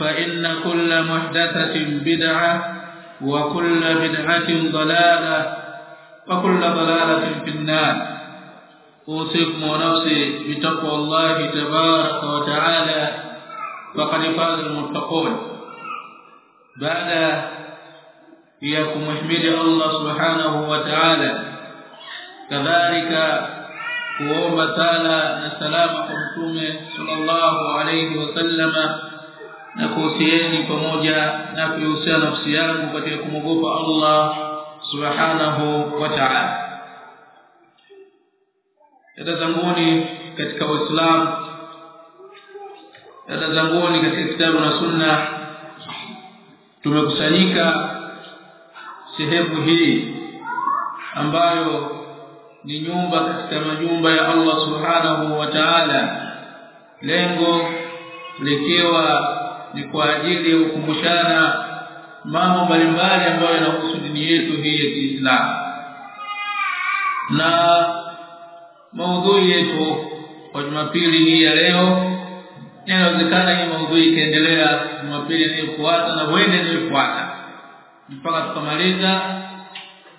فإن كل محدثة بدعة وكل بدعة ضلالة وكل ضلالة في النار. أوصيكم ونفسي بتقوى الله تبارك وتعالى. فقد فاز المتقون. بعد إياكم احمد الله سبحانه وتعالى. كذلك هو مثالا السلام على صلى الله عليه وسلم. Na kuhusieni pamoja na kuhusia nafsi yangu katika kumogopa Allah subhanahu wa ta'ala. Dada zanguni katika uislamu dada zanguni katika kitabu na sunna tumekusanyika sehemu hii ambayo ni nyumba katika majumba ya Allah subhanahu wa ta'ala lengo likiwa ni kwa ajili ya kukumbushana mambo mbalimbali ambayo yanahusu dini yetu hii ya Kiislamu. Na maudhui yetu kwa Jumapili hii ya leo inawezekana hii maudhui ikaendelea Jumapili inayofuata na wende inayofuata mpaka tukamaliza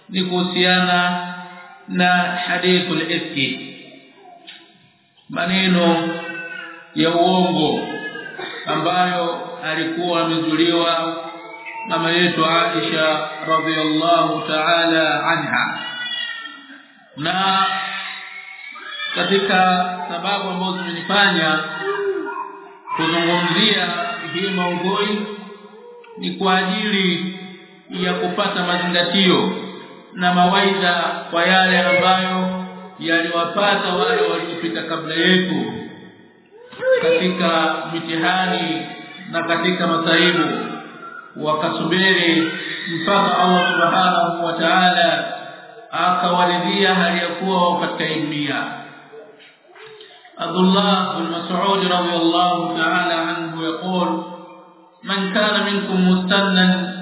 ni kuhusiana na hadithul ifki maneno ya uongo ambayo alikuwa amezuliwa mama yetu Aisha radhiallahu ta'ala anha. Na katika sababu ambazo zimenifanya kuzungumzia hii maudhui ni kwa ajili ya kupata mazingatio na mawaidha kwa yale ambayo yaliwapata wale waliopita kabla yetu katika mitihani na katika masaibu wakasubiri mpaka Allah subhanahu wa ta'ala akawaridhia hali ya kuwa dunia Abdullah bin Mas'ud radiyallahu ta'ala anhu yaqul man kana minkum mustannan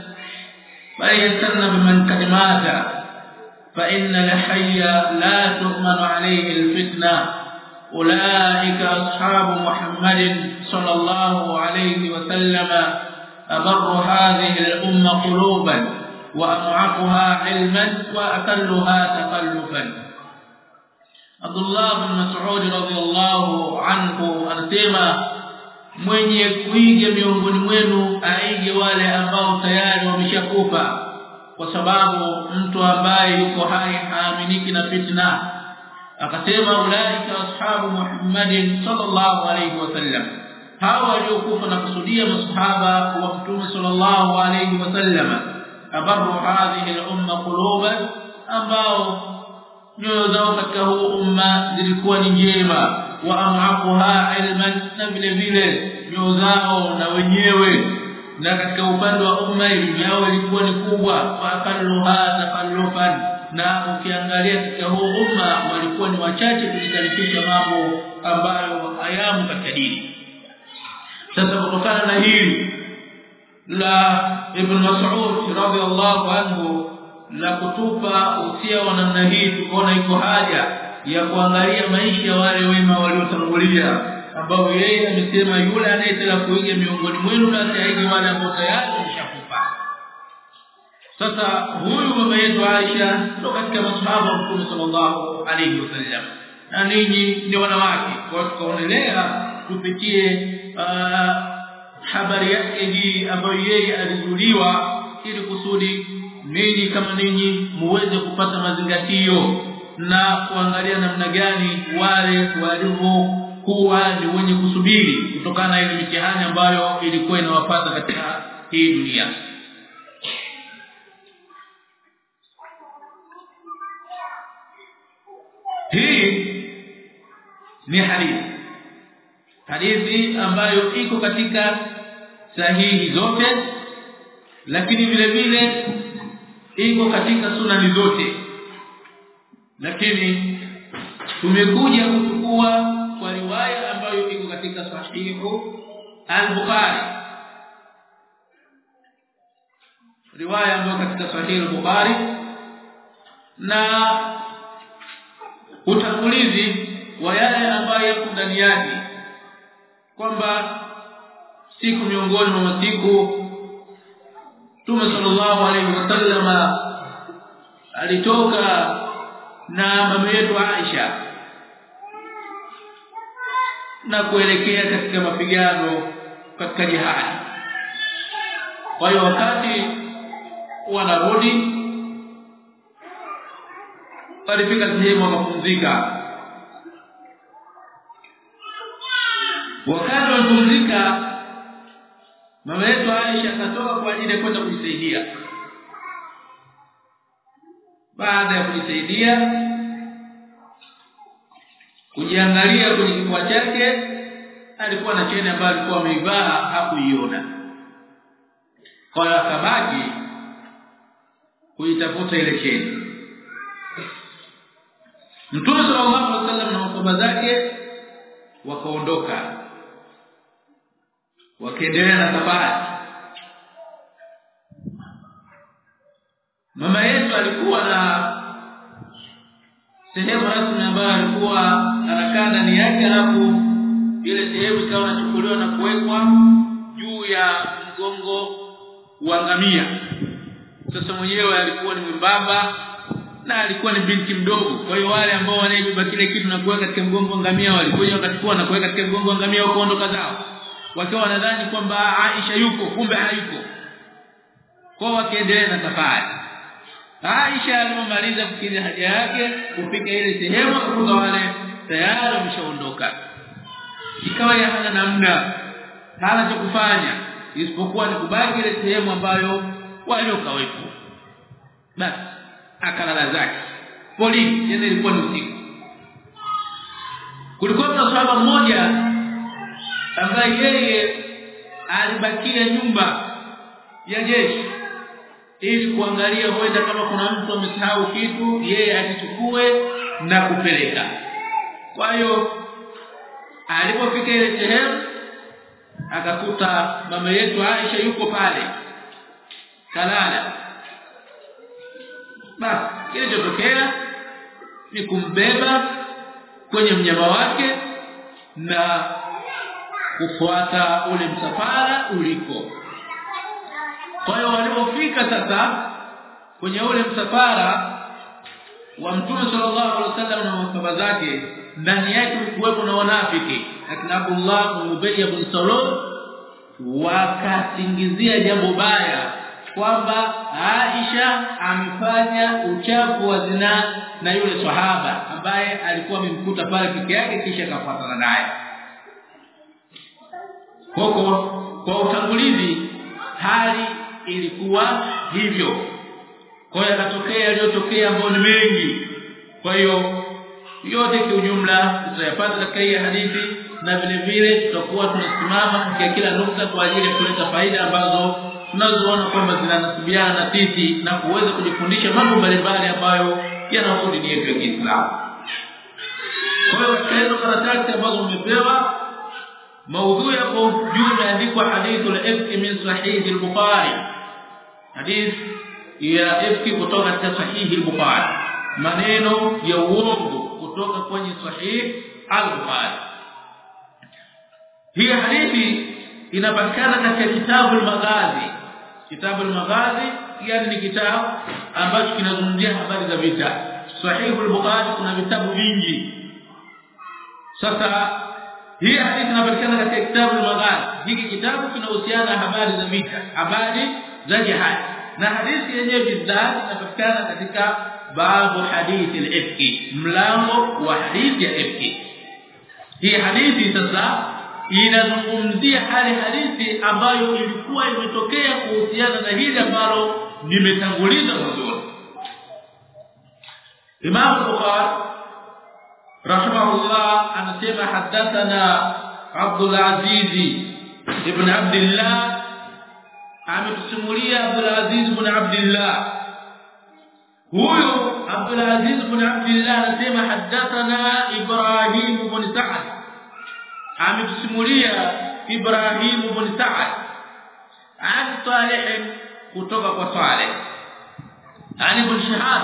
فليستن بمن قد مات فإن الحي لا تؤمن عليه الفتنة أولئك أصحاب محمد صلى الله عليه وسلم أبر هذه الأمة قلوبا وأمعقها علما وأكلها تقلفا عبد الله بن مسعود رضي الله عنه anasema mwenye kuiga miongoni mwenu aige wale ambao tayari wameshakufa kwa sababu mtu ambaye yuko hai haaminiki na fitna akasema ulaika ashabu Muhammadin sallallahu alayhi wasallam hawa waliokufa na kusudia masahaba wa mtume sallallahu alayhi wasallam abaru hadhihi al-umma quluban ambao nyoyo zao katika huu umma zilikuwa ni njema wa amhaquha ilman na vile vile nyoyo zao na wenyewe na katika upande wa umma elimu yao ilikuwa ni kubwa wa akalluha takallufan na ukiangalia katika huu umma walikuwa ni wachache kujikalifisha mambo ambayo hayamu katika dini. Sasa kutokana na hili la ibn Mas'ud radhiallahu anhu la kutupa usia wa namna hii tukaona iko haja ya kuangalia maisha wale wema waliotangulia ambao yeye amesema yule anayetaka kuiga miongoni mwenu na ataige wale ambao tayari sasa huyu mama yetu Aisha ndo katika masahaba wa Mtume sallallahu alayhi wasallam na ninyi ni wanawake kwa tukaonelea tupitie uh, habari yake hii ambayo yeye alizuliwa ili kusudi ninyi kama ninyi muweze kupata mazingatio na kuangalia namna gani wale walivyokuwa ni wenye kusubiri kutokana na ile mitihani ambayo ilikuwa inawapata katika hii dunia hii ni hadithi. Hadithi ambayo iko katika sahihi zote lakini vile vile iko katika sunani zote. Lakini tumekuja kuchukua kwa riwaya ambayo iko katika sahihu al-Bukhari. Riwaya ambayo katika sahihi al-Bukhari. Na utangulizi wa yale ambayo yako ndani yake. Kwamba siku miongoni mwa masiku Mtume sallallahu alaihi wasallam alitoka na mama yetu Aisha na kuelekea katika mapigano katika jihad kwa hiyo wakati wanarudi walifika sehemu wakapumzika wakati wanapumzika mama yetu Aisha akatoka kwa ajili ya kwenda kujisaidia. Baada ya kujisaidia kujiangalia kwenye kifua chake alikuwa na cheni ambayo alikuwa ameivaa hakuiona. Kwa hiyo akabaki kuitafuta ile cheni Mtume sallallahu alaihi wasallam na masahaba zake wakaondoka. Wakaendelea na safari. Mama yetu alikuwa na sehemu rasmi ambayo alikuwa anakaa ndani yake alafu ile sehemu ikawa inachukuliwa na kuwekwa juu ya mgongo wa ngamia. Sasa mwenyewe alikuwa ni mwembamba na alikuwa ni binti mdogo. Kwa hiyo wale ambao wanaibeba kile kitu na kuweka katika mgongo ngamia walikuja wakachukua na kuweka katika mgongo ngamia wakaondoka zao. Wakiwa wanadhani kwamba Aisha yuko kumbe hayuko kwa wakaendelea na safari. Aisha alipomaliza kukidhi haja yake kufika ile sehemu akakuta wale tayari wameshaondoka. Ikawa ya hana namna hana cha kufanya. Isipokuwa ni kubaki ile sehemu ambayo waliokawepo basi akalala zake. Polisi yeye ilikuwa ni usiku. Kulikuwa na sahaba mmoja ambaye yeye alibakia nyumba ya jeshi ili kuangalia huenda kama kuna mtu amesahau kitu yeye akichukue na kupeleka. Kwa hiyo alipofika ile sehemu akakuta mama yetu Aisha yuko pale kalala basi kilichotokea ni kumbeba kwenye mnyama wake na kufuata ule msafara uliko. Kwa hiyo walipofika sasa kwenye ule msafara wa Mtume sallallahu alaihi wasallam na masahaba zake ndani yake kulikuwa na wanafiki lakini Abdullah ibn Ubay ibn Salul wakasingizia jambo baya kwamba Aisha amfanya uchafu wa zina na yule sahaba ambaye alikuwa amemkuta pale peke yake kisha akafuatana naye. Huko kwa utangulizi hali ilikuwa hivyo. Kwa hiyo yakatokea yaliyotokea ambayo ni mengi. Kwa hiyo yote kiujumla tutayapata katika hii hadithi na vile vile tutakuwa tunasimama katika kila nukta kwa ajili ya kuleta faida ambazo tunazoona kwamba zinanasibiana na sisi na kuweza kujifundisha mambo mbalimbali ambayo yanahusu dini yetu ya Kiislamu. Kwa hiyo katika karatasi ambazo umepewa maudhui ya juu imeandikwa hadithul ifki min sahih al-bukhari hadith ya ifki kutoka katika sahih al-bukhari maneno ya uongo kutoka kwenye sahih al-bukhari hii hadithi inapatikana katika kitabu al-maghazi kitabu al-maghazi yani ni kitabu ambacho kinazungumzia habari za vita sahih al-bukhari kuna vitabu vingi sasa hii hadithi inapatikana katika kitabu al-maghazi hiki kitabu kinahusiana na habari za vita habari za jihad na hadithi yenyewe bidhaa inapatikana katika babu hadithi al-ifki mlango wa hadithi ya ifki hii hadithi sasa inazungumzia hali hadithi ambayo ilikuwa imetokea kuhusiana na hili ambalo nimetanguliza mwanzo Imam Bukhari rahimahullah anasema hadathana Abdul Aziz ibn Abdullah ametusimulia Abdul Aziz ibn Abdullah huyo Abdul Aziz ibn Abdullah anasema hadathana Ibrahim ibn Sa'd ametusimulia Ibrahim ibn Sa'd an Salih kutoka kwa Salih an ibn Shihab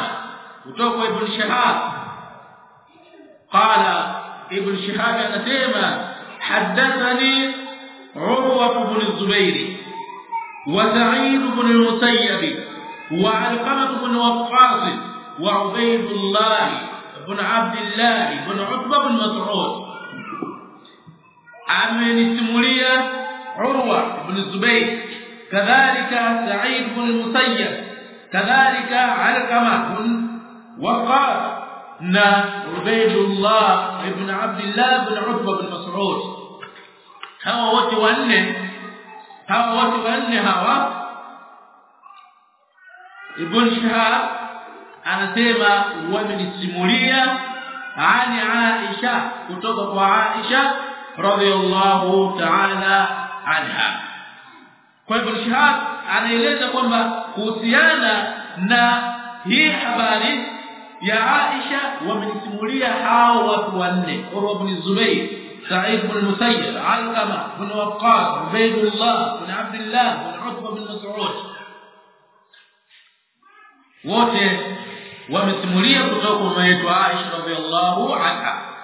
kutoka kwa ibn Shihab قال ابن شهاب anasema حدثني عروة بن الزبير وسعيد بن المسيب وعلقمة بن وقاص وعبيد الله بن عبد الله بن عتبة بن مسعود amenisimulia Urwa ibn Zubayr kadhalika Sa'id ibn al-Musayyab kadhalika Alqama ibn Waqqas na Ubaydullah ibn Abdullah ibn Utba ibn Mas'ud hawa wote wanne hawa wote wanne hawa Ibn Shihab anasema wamenisimulia ani Aisha kutoka kwa Aisha رضي الله تعالى عنها. فابن الشهاب عن الهذا قلنا خصيانا نا هي خبر يا عائشه ومن سموليا هاو watu wanne ابن الزبير سعيد بن المسير علقمه بن وقاص عبيد الله بن عبد الله بن عقبه بن مسعود وَمِنْ wamesimulia kutoka kwa mwetu Aisha radhiallahu anha.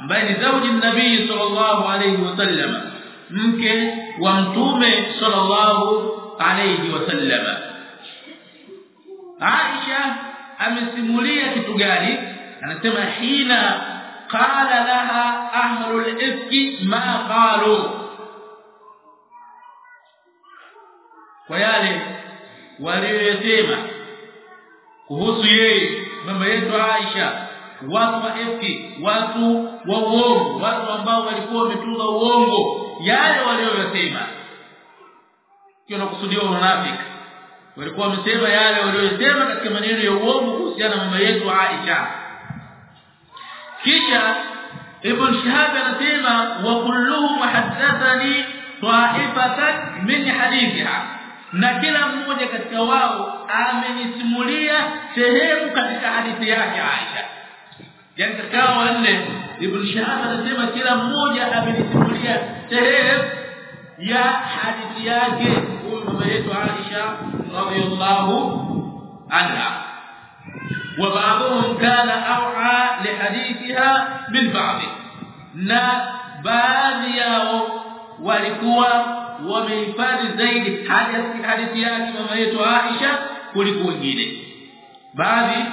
Ambaye ni zauji nabii sallallahu alayhi wasallam mke wa mtume sallallahu alayhi wasallam Aisha amesimulia kitu gani anasema hina qala laha ahlul ifki ma qalu kwa yale waliyosema kuhusu yeye mama yetu Aisha watu wa ifki watu wa uongo watu ambao walikuwa wametunga uongo yale walioyosema kio nakusudiwa unafiki. Walikuwa wamesema yale waliyosema katika maneno ya uongo kuhusiana na mama yetu Aisha. Kisha ibn Shihab anasema wa kulluhum hadathani ta'ifatan min hadithiha. Na kila mmoja katika wao amenisimulia sehemu katika hadithi yake Aisha. Yani katika wanne ibn Shihab anasema kila mmoja amenisimulia sehemu ya hadithi yake huyu mama yetu Aisha radhiyallahu anha وبعضهم كان اوعى لحديثها من بعض na baadhi yao walikuwa wamehifadhi zaidi hadithi hadithi yake mama yetu Aisha kuliko wengine baadhi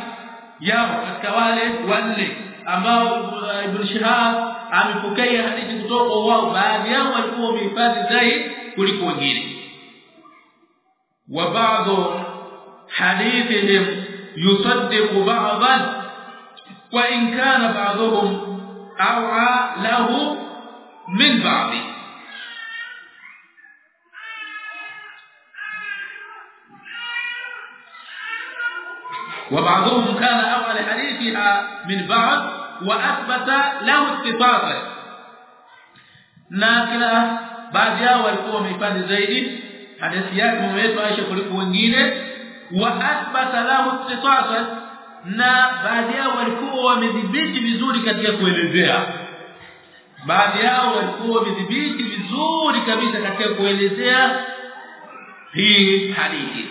yao katika wale wanne ambao Ibn Shihab amepokea hadithi kutoka wao baadhi yao walikuwa wamehifadhi zaidi kuliko wengine wa baadhi hadithihim يصدق بعضا وان كان بعضهم اوعى له من بعض وبعضهم كان اوعى لحديثها من بعض واثبت له اتصالا na kila baadhi yao walikuwa wamehifadhi zaidi hadithi yake mama yetu Aisha kuliko wengine wa athbata lahu ikhtisasan na baadhi yao walikuwa wamedhibiti vizuri katika kuelezea baadhi yao walikuwa wamedhibiti vizuri kabisa katika kuelezea hii hadithi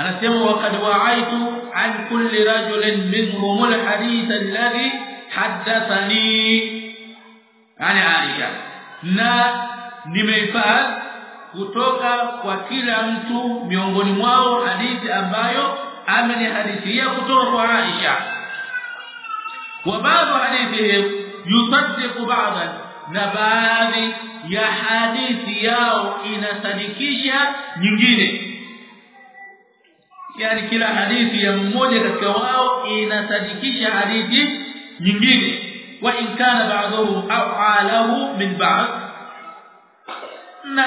anasema waqad wa'aitu an kulli rajulin minhum alhadith alladhi haddathani. Yani Aisha na nimehifadhi kutoka kwa kila mtu miongoni mwao hadithi ambayo amenihadithia kutoka kwa Aisha. Wa baadhi hadithihim yusaddiqu ba'dan na baadhi ya hadithi yao inasadikisha nyingine yani kila hadithi ya mmoja katika wao inasadikisha hadithi nyingine wa in kana ba'dhum a'alahu min ba'd na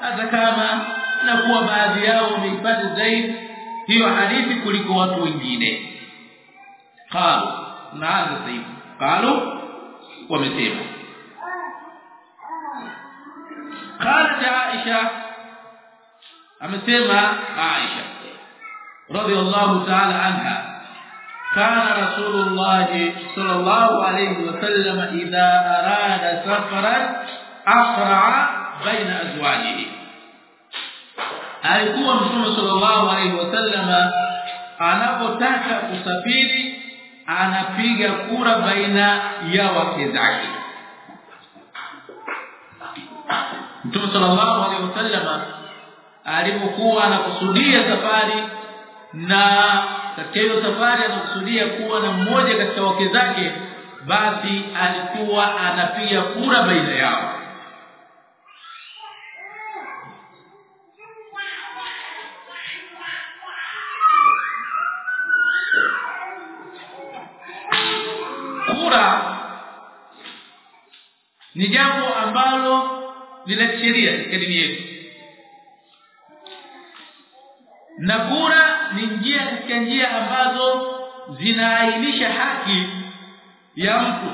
hata kama na kuwa baadhi yao wamehifadhi zaidi hiyo hadithi kuliko watu wengine qalu naanza sasa qalu wamesema قالت عائشه amesema Aisha Radhiallahu ta'ala anha كان رسول الله صلى الله عليه وسلم إذا أراد سفرا أقرع بين أزواجه alikuwa mtume sallallahu alaihi wasallam anapotaka kusafiri anapiga kura baina ya wake zake mtume sallallahu alaihi wasallam alipokuwa anakusudia safari na katika hiyo safari anakusudia kuwa na mmoja katika wake zake basi alikuwa anapiga kura baina yao. Kura ni jambo ambalo lina sheria katika dini yetu. Na kura ni njia katika njia ambazo zinaainisha haki ya mtu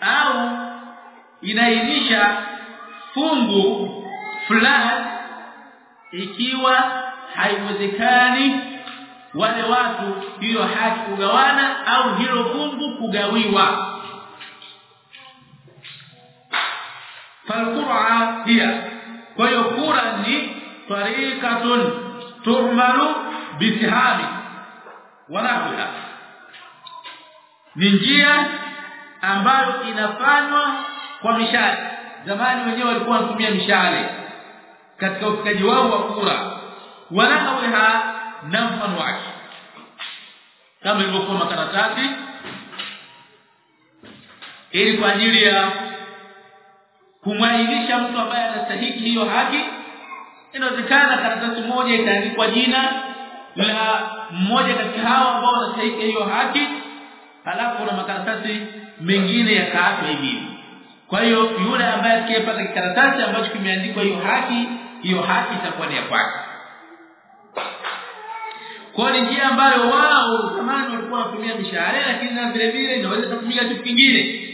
au inaainisha fungu fulani ikiwa haiwezekani wale watu hiyo haki kugawana au hilo fungu kugawiwa. Falqur'a hiya kwa hiyo kura ni tariqatun tuhmalu bisihami wanahula ni njia ambayo inafanywa kwa mishale. Zamani wenyewe walikuwa wanatumia mishale katika upigaji wao wa kura. Wanahula na mfano wake kama ilivyokuwa makaratasi ili kwa ajili ya kumwainisha mtu ambaye anastahili hiyo haki inawezekana karatasi moja itaandikwa jina la mmoja kati hao ambao wanastahili hiyo haki halafu na makaratasi mengine yakaachwa hivi kwa hiyo yule ambaye atakayepata kikaratasi ambacho kimeandikwa hiyo haki hiyo haki itakuwa ni ya kwake. Kwa ni njia ambayo wao zamani walikuwa wanatumia mishahara lakini na vile vile inaweza kutumika kitu kingine.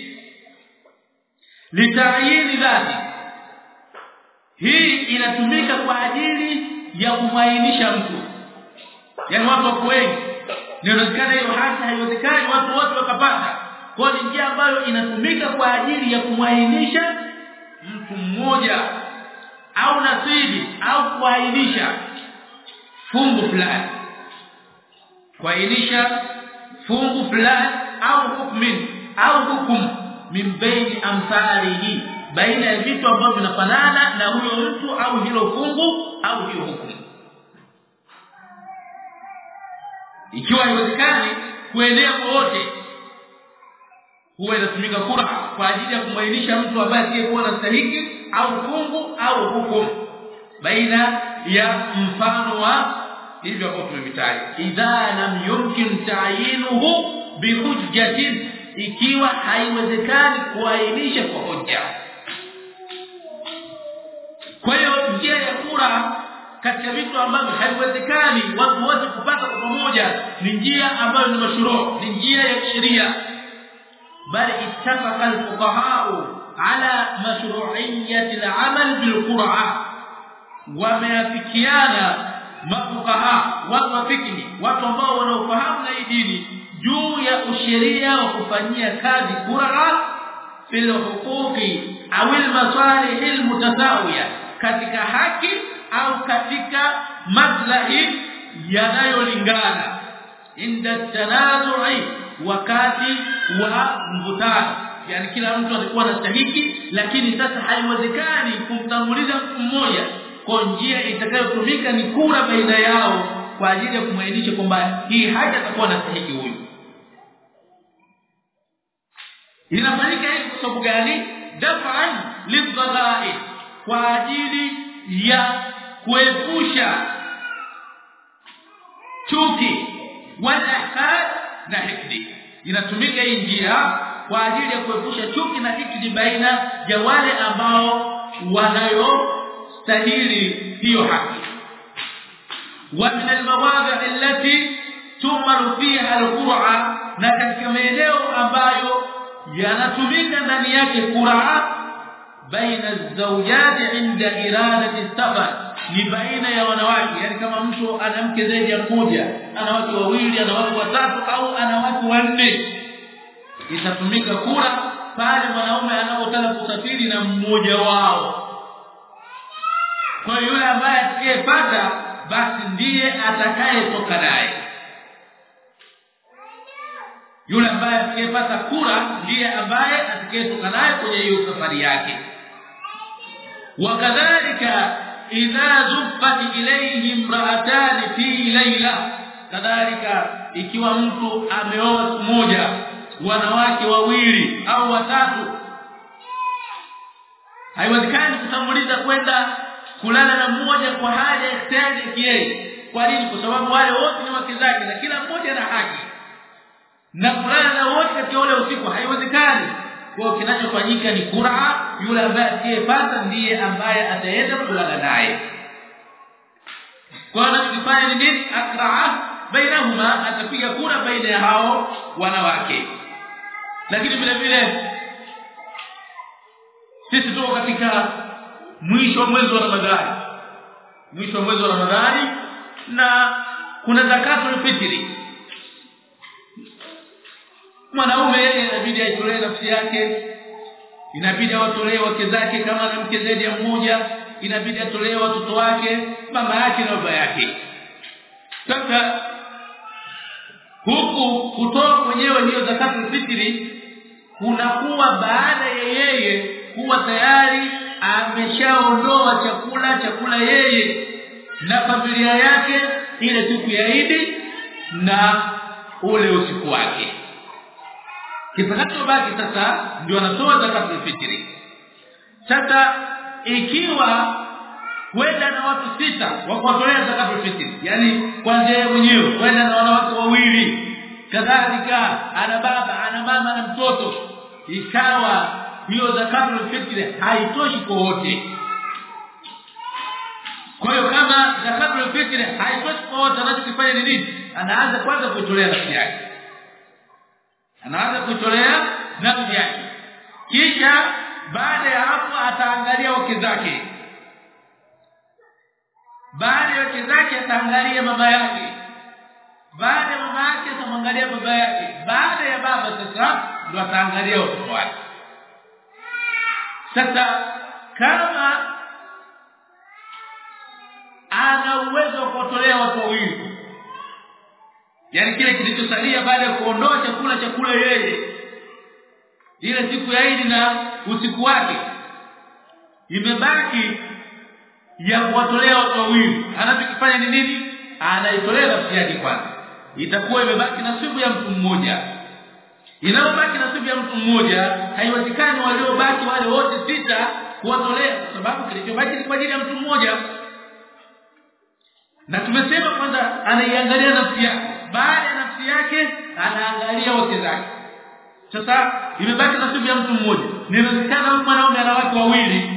Litayini dhati inatumika kwa ajili ya kumwainisha mtu. Yaani watu wako wengi. Inawezekana hiyo hasa haiwezekani watu wote wakapata. Kwa ni njia ambayo inatumika kwa ajili ya kumwainisha mtu mmoja au nasibi au kuainisha fungu fulani. Kuainisha fungu fulani au hukmin au hukum min baini amthalihi baina ya vitu ambavyo vinafanana na huyo mtu au hilo fungu au hiyo hukumu ikiwa haiwezekani kuenea wote huwa inatumika kura kwa ajili ya kumwainisha mtu ambaye asiyekuwa na stahiki au fungu au hukumu baina ya mfano wa hivyo hapo tumevitaja. Idha lam yumkin ta'yinuhu bihujjatin ikiwa haiwezekani kuainisha kwa hoja kwa hiyo njia ya kura katika vitu ambavyo haiwezekani watu wote kupata kwa pamoja ni njia ambayo ni mashuru ni njia ya sheria bali ittafaqa al-fuqaha ala mashru'iyyati al-amal bil-qur'a wameafikiana mafukaha watu wafikini watu ambao wanaofahamu na dini juu ya usheria wa kufanyia kazi kura fil huquqi au al masalih al mutasawiya katika haki au katika maslahi yanayolingana. Inda tanazu'i wakati wa mvutano. Yani kila mtu alikuwa anastahiki lakini sasa haiwezekani kumtanguliza mtu mmoja. Kwa njia itakayotumika ni kura baina yao kwa ajili ya kumwainisha kwamba hii haja atakuwa anastahiki huyu. Inafanyika hivi kwa sababu gani? Dafa'an lidhara'i kwa ajili ya kuepusha chuki wala na hikdi inatumika hii njia kwa ajili ya kuepusha chuki na hikdi baina ya wale ambao wanayostahili hiyo haki. Wa min almawadhi allati tumaru fiha alqur'a na katika maeneo ambayo yanatumika ndani yake qur'a baina zawjati inda iradati safar. Ni baina ya wanawake. Yani kama mtu ana mke zaidi ya mmoja ana watu wawili ana watu watatu au ana watu wanne itatumika kura pale mwanaume anapotaka kusafiri na mmoja wao. Kwa yule ambaye atakayepata basi ndiye atakayetoka naye. Yule ambaye atakayepata kura ndiye ambaye atakayetoka naye kwenye hiyo safari yake wakadhalika idha zuffat ilayhi imra'atan fi layla. Kadhalika ikiwa mtu ameoa mmoja wanawake wawili au watatu haiwezekani kutanguliza kwenda kulala na mmoja kwa haja extended yeye kwa nini? Kwa sababu wale wote ni wake zake na kila mmoja ana haki. Na kulala na wote katika ule usiku haiwezekani kwa kinachofanyika ni kura yule ambaye atiepata ndiye ambaye ataenda kulala naye. Kwa anachofanya ni nini? Akraa bainahuma atapiga kura baina ya hao wanawake. Lakini vile vile sisi tuko katika mwisho wa mwezi wa Ramadhani. Mwisho wa mwezi wa Ramadhani na kuna zakatul fitri mwanaume yeye inabidi aitolee nafsi yake. Inabidi awatolee wake zake kama ana mke zaidi ya mmoja. Inabidi atolee watoto wake mama yake na baba yake. Sasa huku kutoa mwenyewe hiyo zakatul fitri kunakuwa baada ya yeye kuwa tayari ameshaondoa chakula chakula yeye na familia yake ile siku ya Idi na ule usiku wake kitakachobaki sasa ndio anatoa zakatul fitri sasa ikiwa kwenda na watu sita wa kuwatolea zakatul fitri yani kwanza yeye mwenyewe kwenda na wanawake wawili kadhalika ana baba ana mama na mtoto ikawa hiyo zakatul fitri haitoshi kwa wote. Kwa hiyo kama zakatul fitri haitoshi kwa wote anachokifanya ni nini? Anaanza kwanza kutolea nafsi yake anaanza kutolea nafsi yake. Kisha baada ya hapo ataangalia wake zake. Baada ya wake zake ataangalia mama yake. Baada ya mama yake atamwangalia baba yake. Baada ya baba sasa ndo ataangalia watoto wake. Sasa kama ana uwezo wa kuwatolea watu wawili yani kile kilichosalia baada ya kuondoa chakula chakula yeye. Ile siku ya Eid na usiku wake. Imebaki ya kuwatolea watu wawili. Anachokifanya ni nini? Anaitolea nafsi yake kwanza. Itakuwa imebaki na nasibu ya mtu mmoja. Inayobaki nasibu ya mtu mmoja haiwezekani waliobaki wale wote sita kuwatolea kwa sababu kilichobaki ni kwa ajili ya mtu mmoja. Na tumesema kwanza anaiangalia nafsi yake baada ya nafsi yake anaangalia wote zake. Sasa imebaki nasibu ya mtu mmoja. Inawezekana huyu mwanaume ana wake wawili.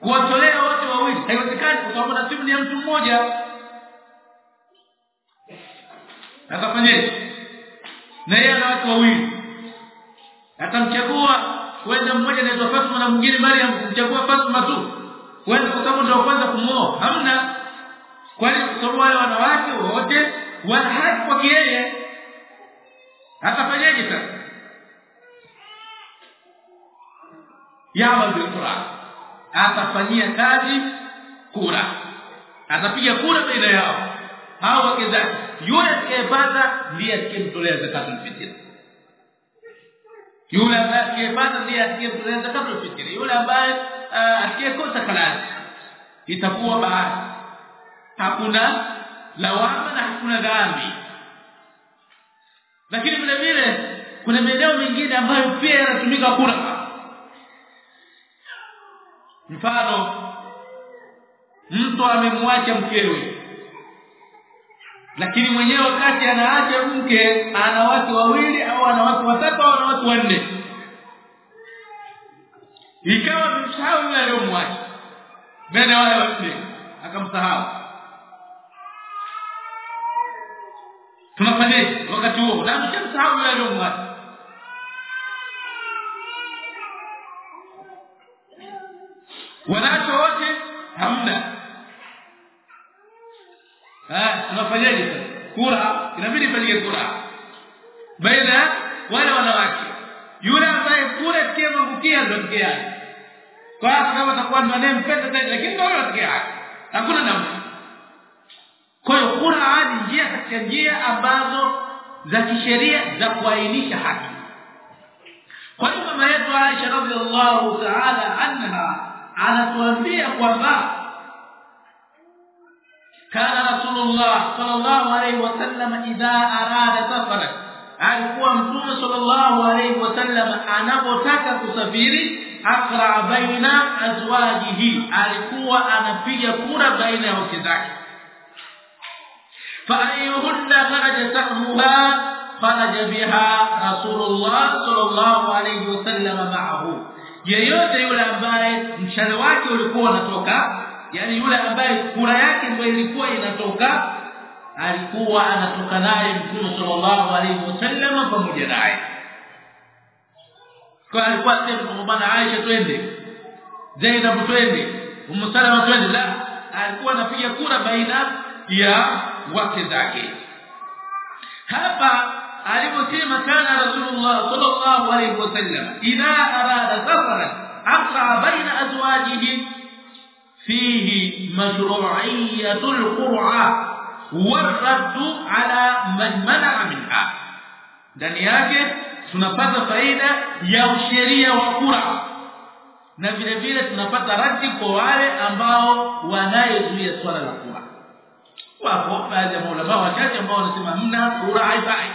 Kuwatolea wote wawili haiwezekani kwa sababu nasibu ni ya mtu mmoja. Atafanyaje? Na yeye ana wake wawili. Atamchagua kwenda mmoja anaitwa Fatuma na mwingine Mariam kumchagua Fatuma tu. Kwenda kwa sababu ndio kwanza kumuoa. Hamna. Kwa sababu wale wanawake wote wana haki kwa yeye. Atafanyaje sasa? Yawa bilqura atafanyia kazi kura. Atapiga kura baina yao. Hao wakeza yule atakayepata ndiye atakayemtolea zakatul fitr. Yule atakayepata ndiye atakayemtolea zakatul fitr. Yule ambaye atakayekosa kalasi itakuwa baadhi hakuna lawama na hakuna dhambi. Lakini vile vile kuna maeneo mengine ambayo pia yanatumika kura mfano mtu amemwacha mkewe. Lakini mwenyewe wakati anaacha mke ana watu wawili au ana watu watatu au ana watu wanne. Ikawa msahau yule aliyomwacha. Mbele wale wanne akamsahau tunafanyaje wakati huo na mshamsahau yule aliyomwacha wanacho wote hamna ah tunafanyaje kura inabidi ifanyike kura baina wale wanawake yule ambaye kura ikimwangukia ndio yake kwa sababu atakuwa ndo anayempenda zaidi lakini ndio tike yake hakuna namna kwa hiyo Qur'an njia katika njia ambazo za kisheria za kuainisha haki. Kwa hiyo mama yetu Aisha radhiallahu ta'ala anha anatuambia kwamba kana rasulullah sallallahu alayhi wasallam idha arada safara. Alikuwa mtume sallallahu alayhi wasallam anapotaka kusafiri akra baina azwajihi. Alikuwa anapiga kura baina ya wake zake فأيهن أجسأهما خرج بها رسول الله صلى الله عليه وسلم معه. يوتى يولى أبائي مشلواك ولكوة نتوكا؟ يعني يولى أبائي كرياك ولكوة نتوكا؟ ألكوة نتوكا نائم كون صلى الله عليه وسلم فمجدعي كون ألكوة تبقى مبانا عائشة تويندي زيد أبو تويندي أم سلمة تويندي لا ألكوة نفيا كورة يا wake zake hapa aliposema kana rasulullah sallallahu alayhi wasallam idha arada safaran aqra baina azwajihi fihi mashru'iyatul qur'a والرد على من منع منها ndani yake tunapata faida ya usheria wa kura na vile vile tunapata radi kwa wale ambao wanayezuia swala la kura wapo baadhi ya maulama wachache ambao wanasema mna kura haifai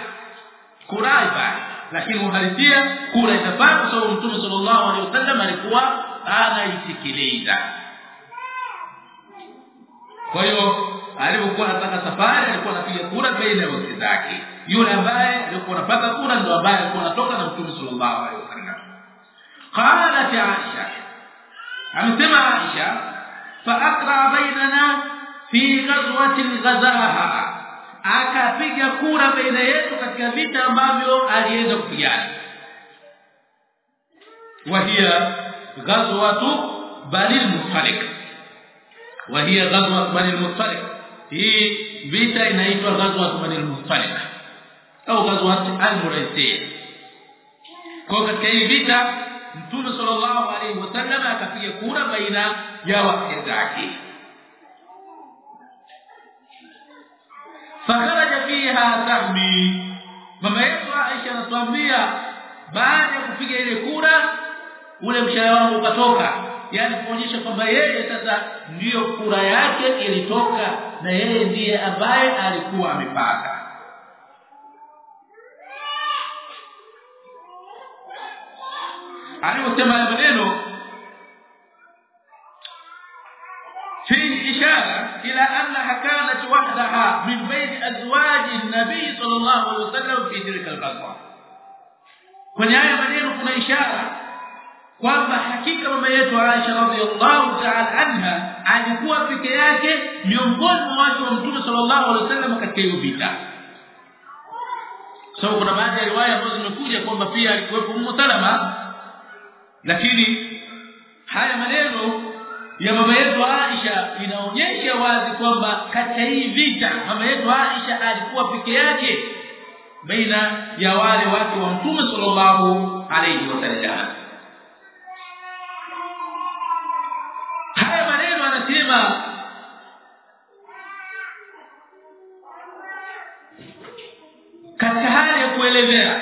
kura haifai lakini uhalisia kura itafaa kwa sababu mtume sallallahu alaihi wasallam alikuwa anaisikiliza kwa hiyo alipokuwa anataka safari alikuwa anapiga kura baina ya wake zake yule ambaye alikuwa anapata kura ndio ambaye alikuwa anatoka na mtume sallallahu alaihi wasallam qalat aisha amesema aisha fa aqra bainana fi ghazwatin ghazaha akapiga kura baina yetu katika vita ambavyo aliweza kupigana وهي غزوه بني المصطلق وهي غزوه بني المصطلق hii vita inaitwa ghazwa bani al-mustaliq au ghazwa al-muraisi kwa katika hii vita mtume sallallahu alaihi wasallam akapiga kura baina ya wake zake fakharaja fiha sahmi mama yetu Aisha anatuambia baada ya kupiga ile kura ule mshahara wangu ukatoka. Yani kuonyesha kwamba yeye sasa ndiyo kura yake ilitoka na yeye ndiye ambaye alikuwa amepata. Aliposema maneno إلى أنها كانت وحدها من بين أزواج النبي صلى الله عليه وسلم في تلك الغزوة kwenye haya maneno kuna ishara kwamba hakika mama yetu Aisha radhiallahu ta'ala anha alikuwa peke yake miongoni mwa watu wa Mtume sallallahu alaihi wasallam katika hiyo vita so kuna baadhi ya riwaya ambazo zimekuja kwamba pia alikuwepo Ummu Salama lakini haya maneno ya mama yetu Aisha inaonyesha wazi kwamba katika hii vita mama yetu Aisha alikuwa peke yake baina ya wale watu wa Mtume sallallahu alayhi wasallam haya maneno anasema katika hali ya kuelezea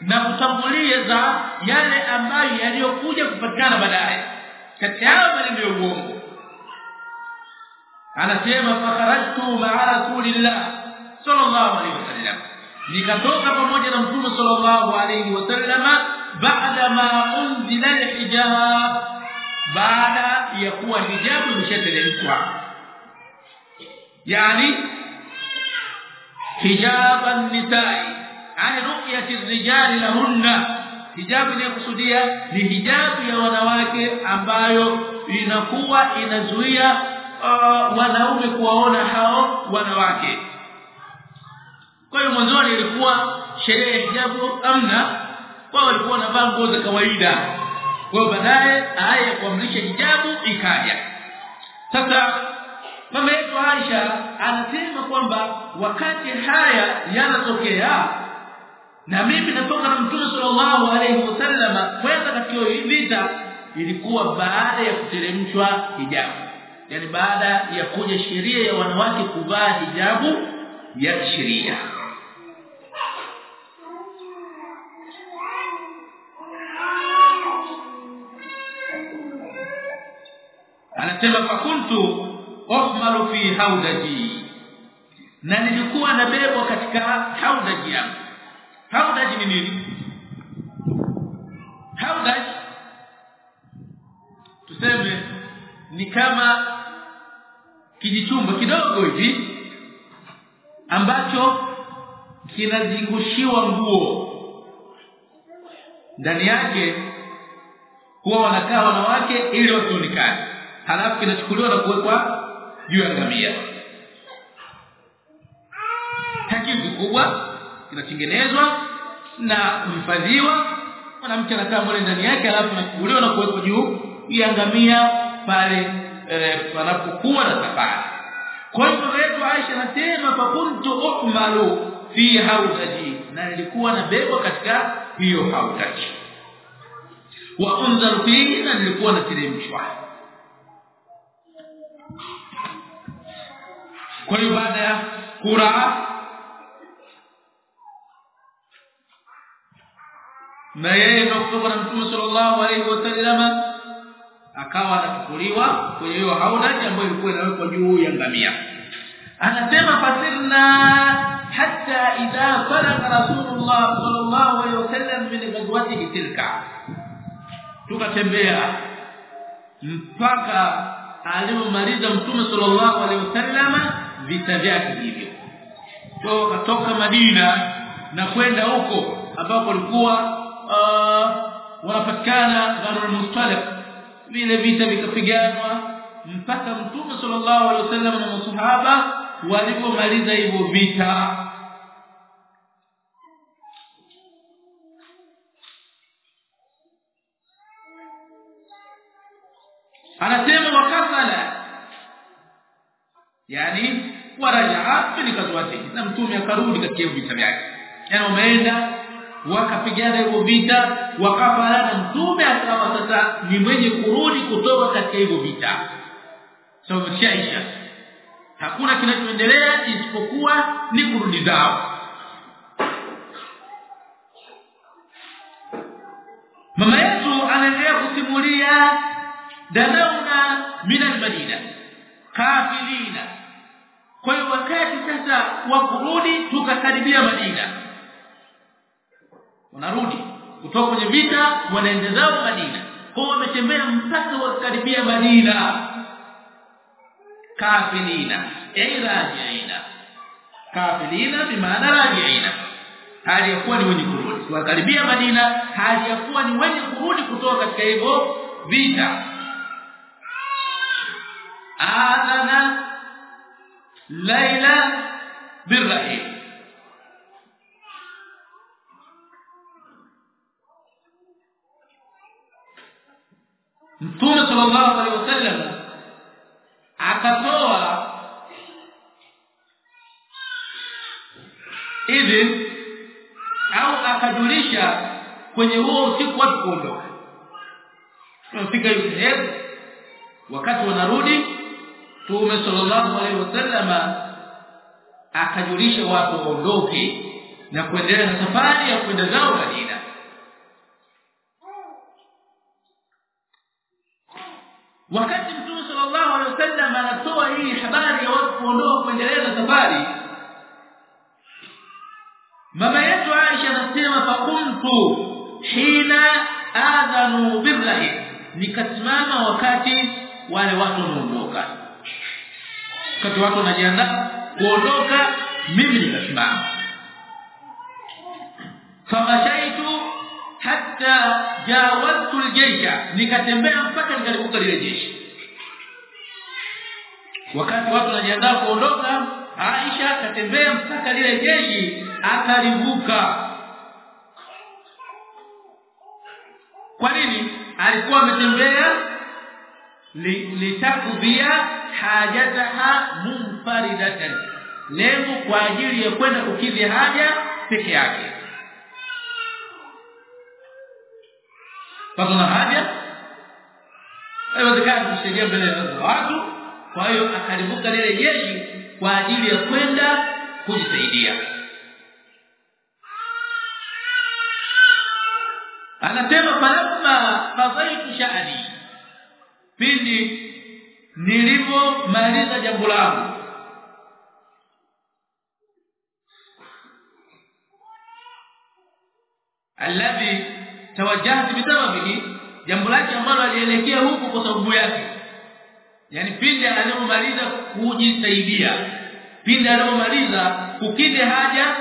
na kutambulia za yale ambayo yaliyokuja kupatikana baadaye. Katika hayo maneno ya uongo anasema fakharajtu ma'a rasulillah sallallahu alaihi wasallam nikatoka pamoja na mtume sallallahu alaihi wasallama baada ma unzila alhijab baada ya kuwa hijabu imeshateremshwa yani hijaban nisai ani ru'yati rijali lahunna hijabu inayokusudia ni hijabu ya wanawake ambayo inakuwa inazuia uh, wanaume kuwaona hao wanawake. Kwa hiyo mwanzoni ilikuwa sherehe ya hijabu amna wao walikuwa wanavaa nguo za kawaida. Kwa hiyo baadaye aya ya kuamrisha hijabu ikaja. Sasa mama yetu Aisha anasema kwamba wakati haya yanatokea na mimi natoka na Mtume sallallahu alaihi wasallam kwenda katika vita ilikuwa baada ya kuteremshwa hijabu. Yani baada ya kuja sheria ya wanawake kuvaa hijabu ya sheria. Anasema fakuntu ukhmalu fi haudaji na nilikuwa nabebwa katika haudaji yangu haudaji ni nini haudaji tuseme ni kama kijichumba kidogo hivi ambacho kinazingushiwa nguo. Ndani yake huwa wanakaa wanawake ili wasionekane. Halafu kinachukuliwa na kuwekwa juu ya ngamia. Takizi kubwa kinatengenezwa na kuhifadhiwa. Mwanamke anakaa mle ndani yake alafu nachukuliwa na kuwekwa juu iangamia pale e, panapokuwa na safari. Kwa hivyo wetu Aisha anasema fakuntu ukmalu fi haudaji na nilikuwa nabebwa katika hiyo haudaji wa unzaru fihi na nilikuwa nateremshwa kwa hiyo baada ya kura na yeye ndio kutoka na mtume sallallahu alaihi wasallam akawa anachukuliwa kwenye hiyo haudaji ambayo ilikuwa inawekwa juu ya ngamia. Anasema fasirna hatta idha faraga rasulullah sallallahu alaihi wasallam min ghazwatihi tilka. Tukatembea mpaka alipomaliza mtume sallallahu alaihi wasallam vita vyake hivyo kwa katoka Madina na kwenda huko ambapo walikuwa uh, آه، وقد كان غير المستلق من بيت بكفجان مفكا متوم صلى الله عليه وسلم من الصحابة ولكو مريضا يبو بيتا. أنا سيما وكسل. يعني ورجع في القدواتي نمتوم يكارون لكي يبو بيتا يعني ومعيدا wakapigana hivyo vita wakafala na mtume akawa sasa ni mwenye kurudi kutoka katika hivyo vita. Sababu chaisha hakuna kinachoendelea isipokuwa ni kurudi zao. Mama yetu anaendelea kusimulia danauna min almadina. Kafilina. Kwa hiyo wakati sasa wa kurudi tukakaribia Madina wanarudi kutoka kwenye vita wanaendelea Madina. Kwa wametembea mpaka wakaribia Madina. Kafilina ay rajiina kafilina bimaana rajiina hali ya kuwa ni wenye kurudi. Wakaribia Madina hali ya kuwa ni wenye kurudi kutoka katika hivyo vita. Adana laila birrahim Mtume sallallahu alaihi wasallam akatoa idhin au akajulisha kwenye huo usiku watu kuondoka. Tunafika hiyo wakati wanarudi Mtume sallallahu alaihi wasallam akajulisha watu waondoke na kuendelea na safari ya kwenda zao Madina wakati Mtume sallallahu alaihi wasallam anatoa hii habari ya watu kuondoka kuendelea na safari mama yetu Aisha anasema fakuntu hina adhanu billahi nikasimama wakati wale watu wanaondoka wakati watu wanajiandaa kuondoka mimi nikasimama famashaitu hatta jawaztu aljaysha nikatembea mpaka nikalivuka lile jeshi. Wakati watu wanajiandaa kuondoka Aisha akatembea mpaka lile jeshi akalivuka. Kwa nini? Alikuwa ametembea litakubia hajataha munfaridatan. Lengo kwa ajili ya kwenda kukidhi haja peke yake pata na haja? Haiwezekani kusaidia mbele ya watu. Kwa hiyo akalivuka lile jeshi kwa ajili ya kwenda kujisaidia. Anasema falamma fadhaitu sha'ni pindi nilipomaliza jambo langu. Alladhi tawajjahat bisababihi jambo lake ambalo alielekea huku kwa sababu yake. Yani pindi anapomaliza kujisaidia pindi anapomaliza kukidhi haja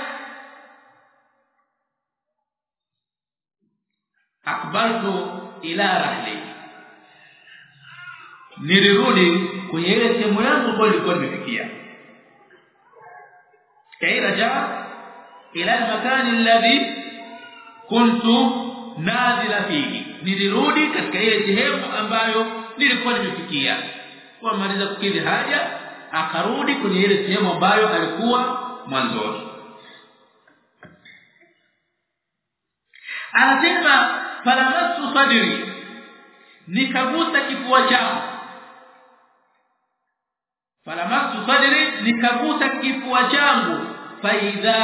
akbaltu ila rahli. Nilirudi kwenye ile sehemu yangu ambayo nilikuwa nimefikia. Kairaja ila makani alladhi kuntu nazila fihi nilirudi katika ile sehemu ambayo nilikuwa nimefikia kwa maliza kukidhi haja akarudi kwenye ile sehemu ambayo alikuwa mwanzoni. Anasema falamasu sadri. Nikagusa kifua changu. Falamasu sadri. Nikagusa kifua changu. Faidha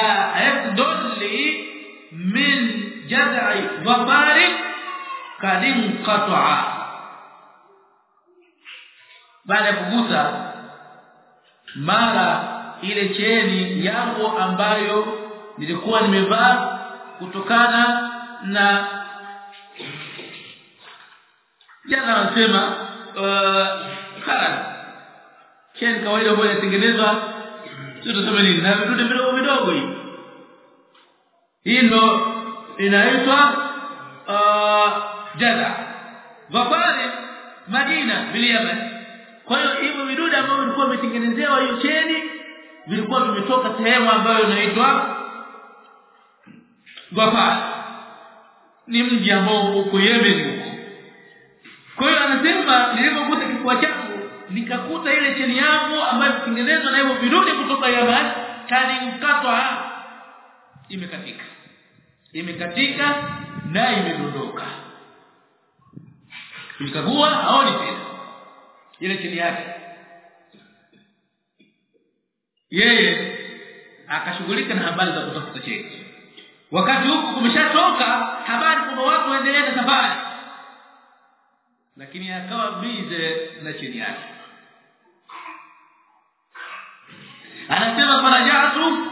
yakdulli min jaz'i barik kadim qat'a baada ya kugusa mara ile cheni yangu ambayo nilikuwa nimevaa kutokana na jana wanasema uh, karan cheni kawaida ambayo inatengenezwa sio tuseme nini na vidude vidogo vidogo hii ndo inaitwa uh, jaza wapale Madina biliyaman kwa hiyo hivyo vidudu ambavyo vilikuwa vimetengenezewa hiyo cheni vilikuwa vimetoka sehemu ambayo inaitwa Gafar ni mji ambao uko Yemen kwa hiyo anasema nilipokuta kifua changu nikakuta ile cheni yangu ambayo imetengenezwa na hivyo vidudu kutoka Yemen kani mkatwa imekatika imekatika na imedondoka. Nikagua haoni tena. Ile chini yake. Yeye akashughulika na habari za kutafuta cheti. Wakati huku kumeshatoka habari kwamba watu waendelee na safari. Lakini akawa bize na chini yake. Anasema farajatu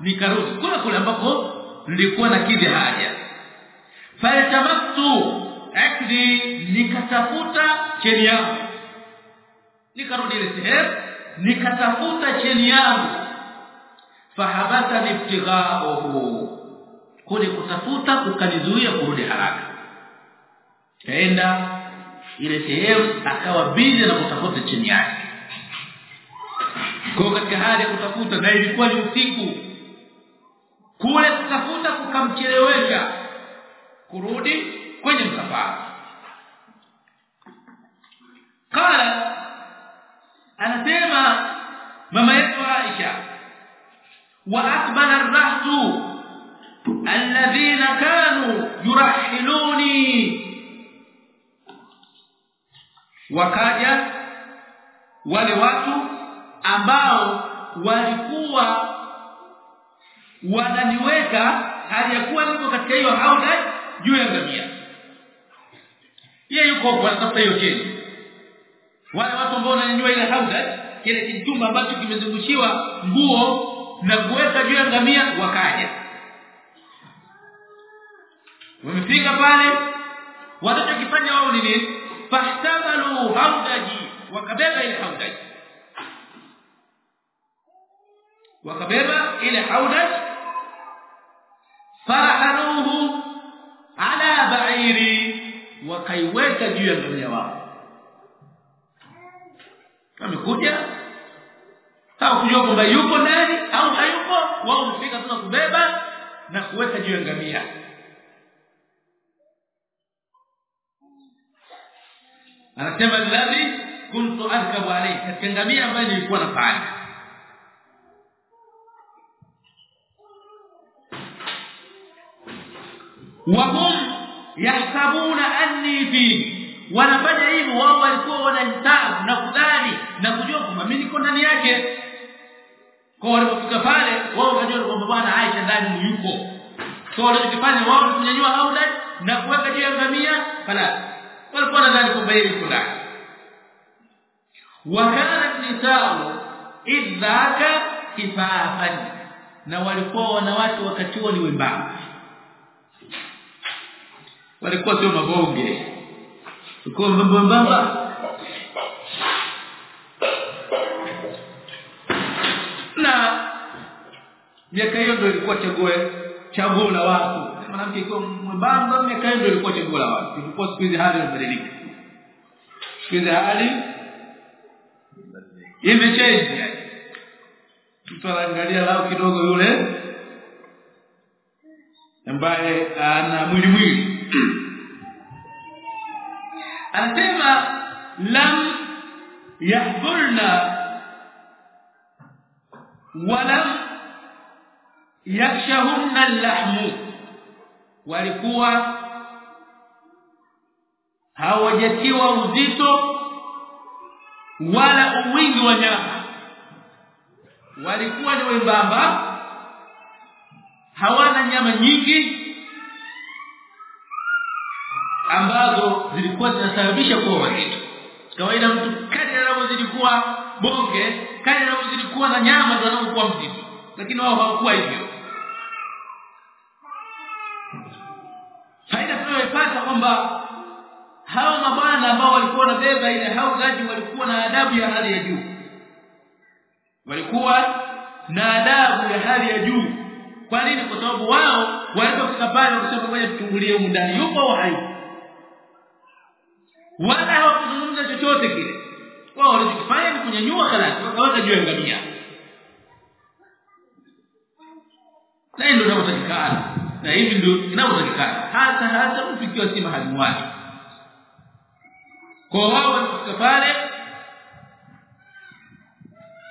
nikarudi. Kule kule ambapo nilikuwa na kidhi haja. Faltamattu akdi nikatafuta cheni yangu. Nikarudi ile sehemu nikatafuta cheni yangu. Fahabata ibtighaahu kule kutafuta kukanizuia kurudi haraka. Kaenda ile sehemu akawa bize na kutafuta cheni yake. Kwa katika hali ya kutafuta na ilikuwa ni usiku kule kutafuta kukamchelewesha kurudi kwenye msafara. Qala anasema mama yetu Aisha wa akbala ar-rahtu alladhina kanu yurahiluni. Wakaja wale watu ambao walikuwa wananiweka hali ya kuwa niko katika hiyo hauda juu ya ngamia. Yeye yuko kwa anatafuta hiyo cheni. Wale watu ambao wananyanyua ile hauda kile kichumba ambacho kimezungushiwa nguo na kuweka juu ya ngamia wakaja. Wamefika pale wanachokifanya wao ni nini? Fahtamalu haudaji wakabeba ile haudaji wakabeba ile haudaji farahanuhu ala ba'iri wakaiweka juu ya ngamia wao. Amekuja kujua kwamba yuko ndani au hayuko wao wamefika tuna kubeba na kuweka juu ya ngamia. Anasema alladhi kuntu arkabu alayhi katika ngamia ambaye nilikuwa napanda wahum yahsabuna anni fi. Wanafanya hivyo wao walikuwa wanahisabu na kudhani na kujua kwamba mimi niko ndani yake. Kwa walipofika pale wao wakajua kwamba bwana Aisha ndani yuko. Kwa walichofanya wao kunyanyua hauda na kuweka juu ya ngamia kala walikuwa nadhani kwamba yeye yuko ndani. Wakana nisao idhaka kifafan. Na walikuwa wanawake wakati huo ni wembamba walikuwa sio mabonge. Walikuwa mbamba na miaka hiyo ndio ilikuwa chaguo chaguo la watu. Mwanamke ikiwa mwembamba miaka hiyo ndio ilikuwa chaguo la watu. Ilikuwa siku hizi hali imebadilika. Siku hizi hali imechange mtu anaangalia lao kidogo yule ambaye ana mwili mwili anasema lam yahdhurna walam yakshahunna lahmu walikuwa hawajatiwa uzito wala uwingi wa nyama. Walikuwa ni wembamba hawana nyama nyingi ambazo zilikuwa zinasababisha kuwa mazito kawaida mtu kadri anavyozidi kuwa bonge kadri anavyozidi kuwa na nyama ndio anakuwa mzito lakini wao hawakuwa hivyo. Faida tunayopata kwamba hao mabwana ambao walikuwa na beba ile hao gaji walikuwa na adabu ya hali ya juu. Walikuwa na adabu ya hali ya juu. Kwa nini? Kwa sababu wao walipofika pale wakasema ngoja tuchungulie huko ndani. Yupo au hayupo wala hawakuzungumza chochote kile. Wao walichofanya ni kunyanyua khalas wakaweka juu ya ngamia na ndio inavyotakikana na hivi ndio inavyotakikana hata hata mtu ikiwa si mahali wake kwa wao walifika pale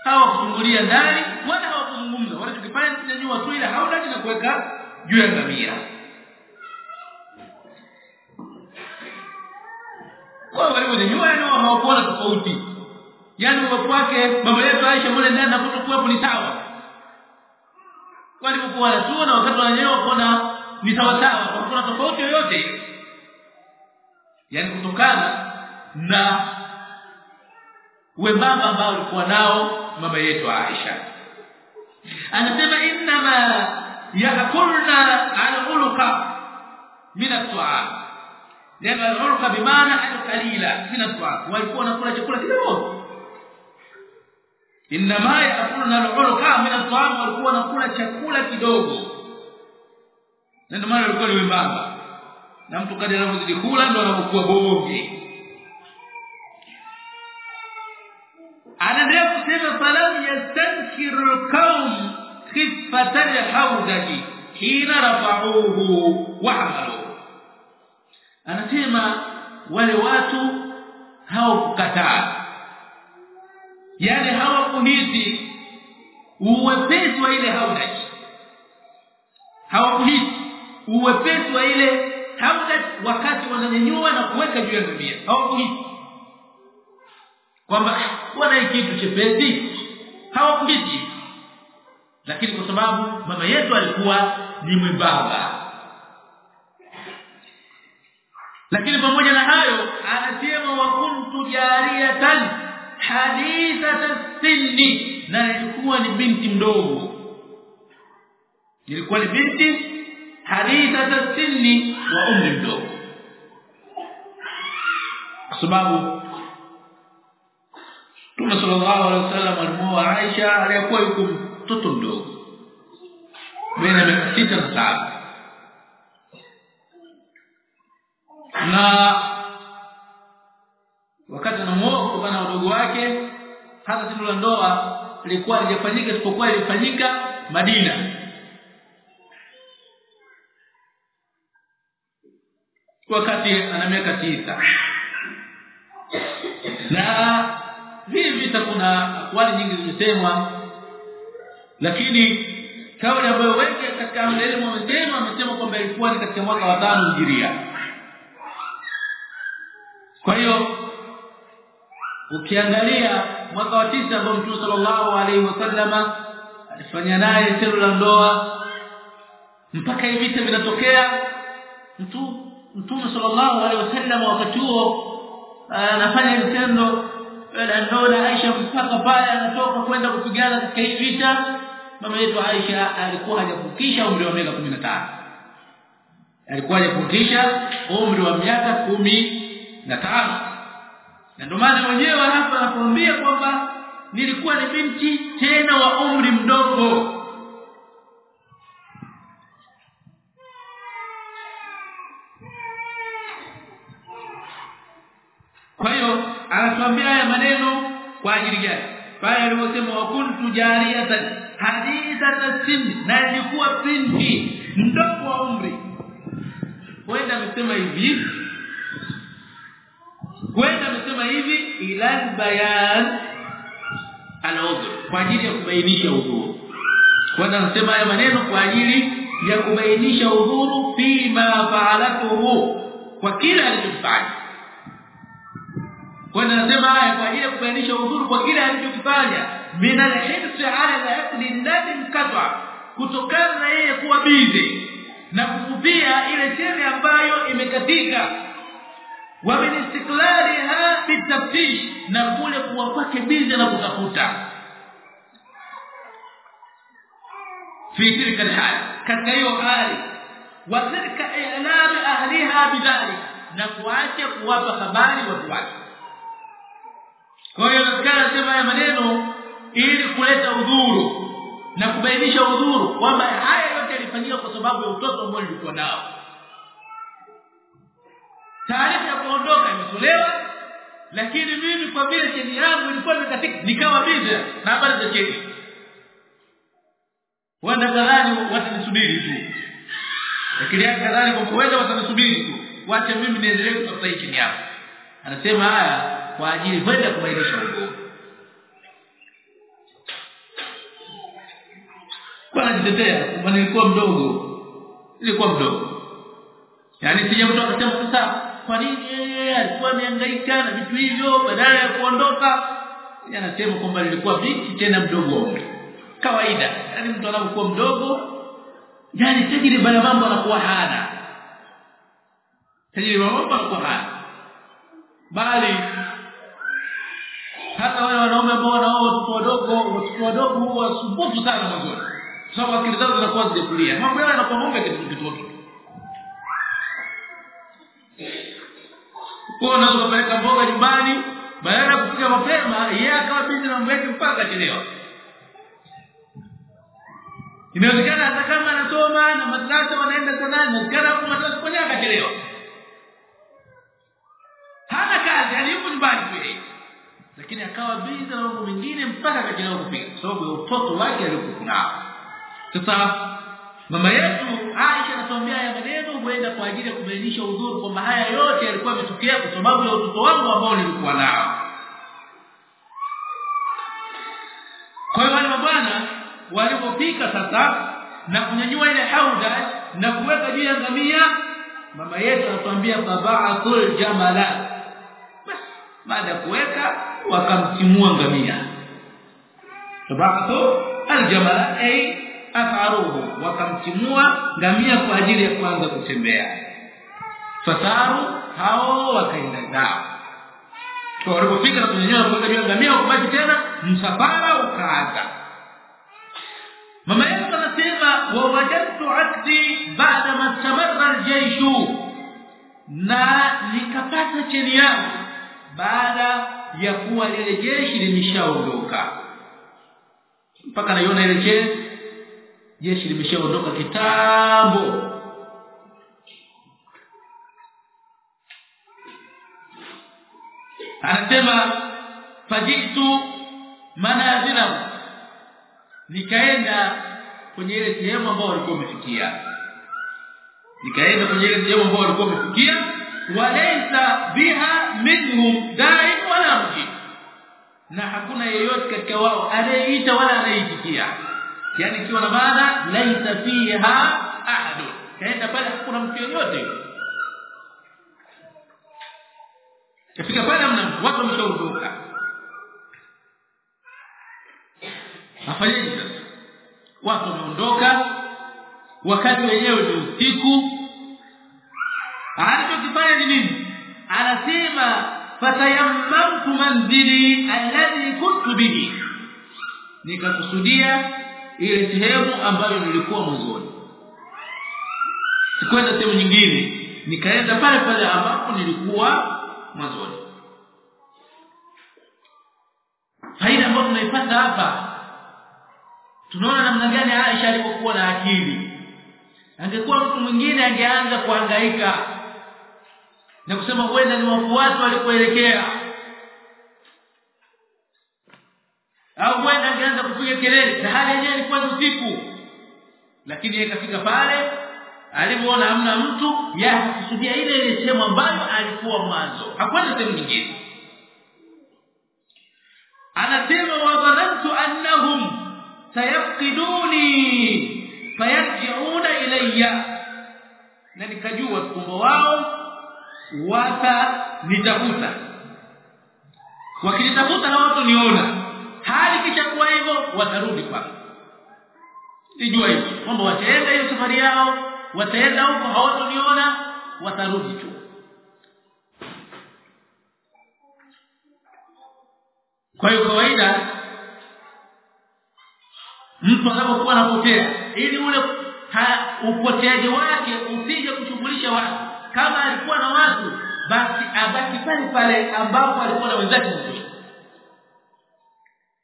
hawakufungulia ndani wala hawakuzungumza. Walichokifanya ni kunyanyua tu ile haula na kuweka juu ya ngamia kwa nyuma yao hawakuona tofauti. Yani uwepo wake baba yetu Aisha mule ndani na kutokuwepo ni sawa. Walipokuwa na wakati wananyewa kuona ni sawa sawa hakuna tofauti yoyote? Yani kutokana na wembamba ambao walikuwa nao mama yetu Aisha. Anasema inna ma al-ulqa min at-ta'am neno al-ulqa bimaana al-qalila min at-ta'am walikuwa wanakula chakula kidogo inma yaakulna al-ulqa min at-ta'am walikuwa wanakula chakula kidogo ndio maana walikuwa ni wembamba na mtu kadri anavyozidi kula ndio anapokuwa bonge anaendelea kusema falam yastankiru alqaum khifata alhawdaji hina rafa'uhu wa anasema wale watu hawakukataa. Yale hawakuhisi uwepesi wa ile haudaji hawakuhisi uwepesi wa ile haudaji wakati wananyanyua na kuweka juu ya dunia. Hawakuhisi kwamba wana kitu chepesi. Hawakuhisi. Lakini kwa sababu mama yetu alikuwa ni mwembamba lakini pamoja na hayo anasema wa kuntu jariyatan hadithata sinni na nilikuwa ni binti mdogo. Nilikuwa ni binti hadithata sinni wa umri mdogo. Kwa sababu Mtume sallallahu alaihi wasallam alimuoa Aisha aliyekuwa yuko mtoto mdogo. Baina miaka 6 na saba na wakati anamuoa na wadogo wake hata tendo la ndoa lilikuwa lijafanyika isipokuwa ilifanyika Madina. Wakati ana miaka tisa. Na hivi vita kuna akwali nyingi zimesemwa lakini kauli ambayo wengi katika elimu wamesema wamesema kwamba ilikuwa ni katika mwaka wa 5 hijiria kwa hiyo ukiangalia mwaka wa tisa ambao Mtume sallallahu alaihi wasallama alifanya naye tendo la ndoa mpaka hivi vita vinatokea mtu Mtume sallallahu alaihi wasallam wakati huo anafanya vitendo la ndoa na Aisha mpaka pale anatoka kwenda kupigana katika hii vita mama yetu Aisha alikuwa hajafikisha umri wa miaka 15 alikuwa hajafikisha umri wa miaka na tano na ndio maana wenyewe hapa anakuambia kwamba nilikuwa ni binti tena wa umri mdogo. Kwa hiyo anatuambia haya maneno kwa ajili gani? Pale aliposema wa kuntu jariyatan hadithata sin na nilikuwa binti mdogo wa umri. Huenda amesema hivi kwenda amesema hivi ila bayan al-udhr kwa ajili ya kubainisha udhuru. Kwenda anasema haya maneno kwa ajili ya kubainisha udhuru fima fa'alatuhu kwa kila alichofanya kwenda anasema haya kwa ajili ya kubainisha udhuru kwa kila alichofanya min al-hirs ala ndani mkatwa kutokana na yeye kuwa bizi na kufupia ile sheria ambayo imekatika wa min istiklaliha bitaftish na kule kuwa kwake bize na kutafuta. Fi tilka alhal katika hiyo hali wa tilka i'lam ahliha bidhalik na kuacha kuwapa habari watu wake. Kwa hiyo nasikana sema haya maneno ili kuleta udhuru na kubainisha udhuru kwamba haya yote yalifanyika kwa sababu ya utoto ambao nilikuwa nao taarifa ya kuondoka imetolewa lakini mimi kwa vile cheni yangu ilikuwa imekatika nikawa bize na habari za cheni wanda kadhani watanisubiri tu. Lakini hata kadhani kwa kuweza watanisubiri tu. Wacha mimi niendelee kutafuta hii cheni yangu anasema haya kwa ajili kwenda kubainisha huko kwa najitetea nilikuwa mdogo. Nilikuwa mdogo. Yani sije mtu akasema sasa kwa nini yeye alikuwa anahangaika na vitu hivyo badala ya kuondoka? Anasema kwamba lilikuwa binti tena mdogo. Kawaida. Yani mtu anapokuwa mdogo yani tajriba ya mambo anakuwa hana tajriba mambo anakuwa hana bali hata wale wanaume ambao wanao watoto wadogo watoto wadogo huwa wasumbufu sana mwanzoni sababu akili zao zinakuwa zijakulia mambo yao yanakuwa mambo ya kitoto kwa unaweza kupeleka mboga nyumbani baada kufika mapema yeye akawa bizi na mweke mpaka chelewa inawezekana hata kama anasoma na madrasa wanaenda sana inawezekana hapo madrasa kwenye akachelewa. Hana kazi alipo nyumbani kwa lakini akawa bizi na mambo mengine mpaka akachelewa kufika kwa sababu ya utoto wake aliyokuwa nao. Sasa mama yetu Aisha anatuambia haya maneno huenda kwa ajili ya kubainisha udhuru kwamba haya yote yalikuwa yametokea kwa sababu ya utoto wangu ambao nilikuwa nao. Kwa hiyo wale mabwana walipopika sasa na kunyanyua ile hauda na kuweka juu ya ngamia mama yetu anatuambia babaatul jamala. Baada ya kuweka wakamtimua ngamia. Tabaqtu aljamala ay atharuhu wakamtimua ngamia kwa ajili ya kuanza kutembea. Fasaru hao wakaenda zao. Kwa walipofika na kunyanyua kwa juu ngamia ukabaki tena msafara ukaanza. Mama yetu anasema wa wajadtu akdi baada ma tamarra aljayshu na nikapata cheni yangu baada ya kuwa lile jeshi limeshaondoka. Mpaka naiona ile cheni jeshi limeshaondoka kitambo. Anasema fajitu manazila nikaenda kwenye ile sehemu ambayo walikuwa wamefikia. Nikaenda kwenye ile sehemu ambayo walikuwa wamefikia walaysa biha minhum da'i wala mji. Na hakuna yeyote katika wao anayeita wala anayeitikia yani ikiwa na maana laisa fiha ahad. Kaenda pale hakuna mtu yeyote. Kafika pale mna watu wameshaondoka. Afanyeni watu wameondoka wakati wenyewe ni usiku. Alichokifanya ni nini? Anasema fatayammamtu manzili alladhi kuntu bihi. Nikakusudia ile sehemu ambayo nilikuwa mwanzoni. Sikwenda sehemu nyingine. Nikaenda pale pale ambapo nilikuwa mwanzoni. Faida ambayo tunaipata hapa tunaona namna gani Aisha alipokuwa na akili. Angekuwa mtu mwingine angeanza kuhangaika na kusema huenda ni wafuasi walikoelekea au huenda angeanza kupiga kelele na hali yenyewe ilikuwa ni usiku. Lakini ikafika pale alipoona hamna mtu yeye ile ile sehemu ambayo alikuwa mwanzo. Hakwenda sehemu nyingine. Anasema wa dhanantu annahum sayafqiduni fayarji'una ilayya. Na nikajua kwamba wao wata watanitafuta wakinitafuta hawatoniona hali kisha kuwa hivyo watarudi kwa sijua hivyo kwamba wataenda hiyo safari yao wataenda huko hawatoniona watarudi tu. Kwa hiyo kawaida mtu anapokuwa anapotea ili ule upoteaji wake usije kushughulisha watu. Kama alikuwa na watu basi abaki pale pale ambapo alikuwa na wenzake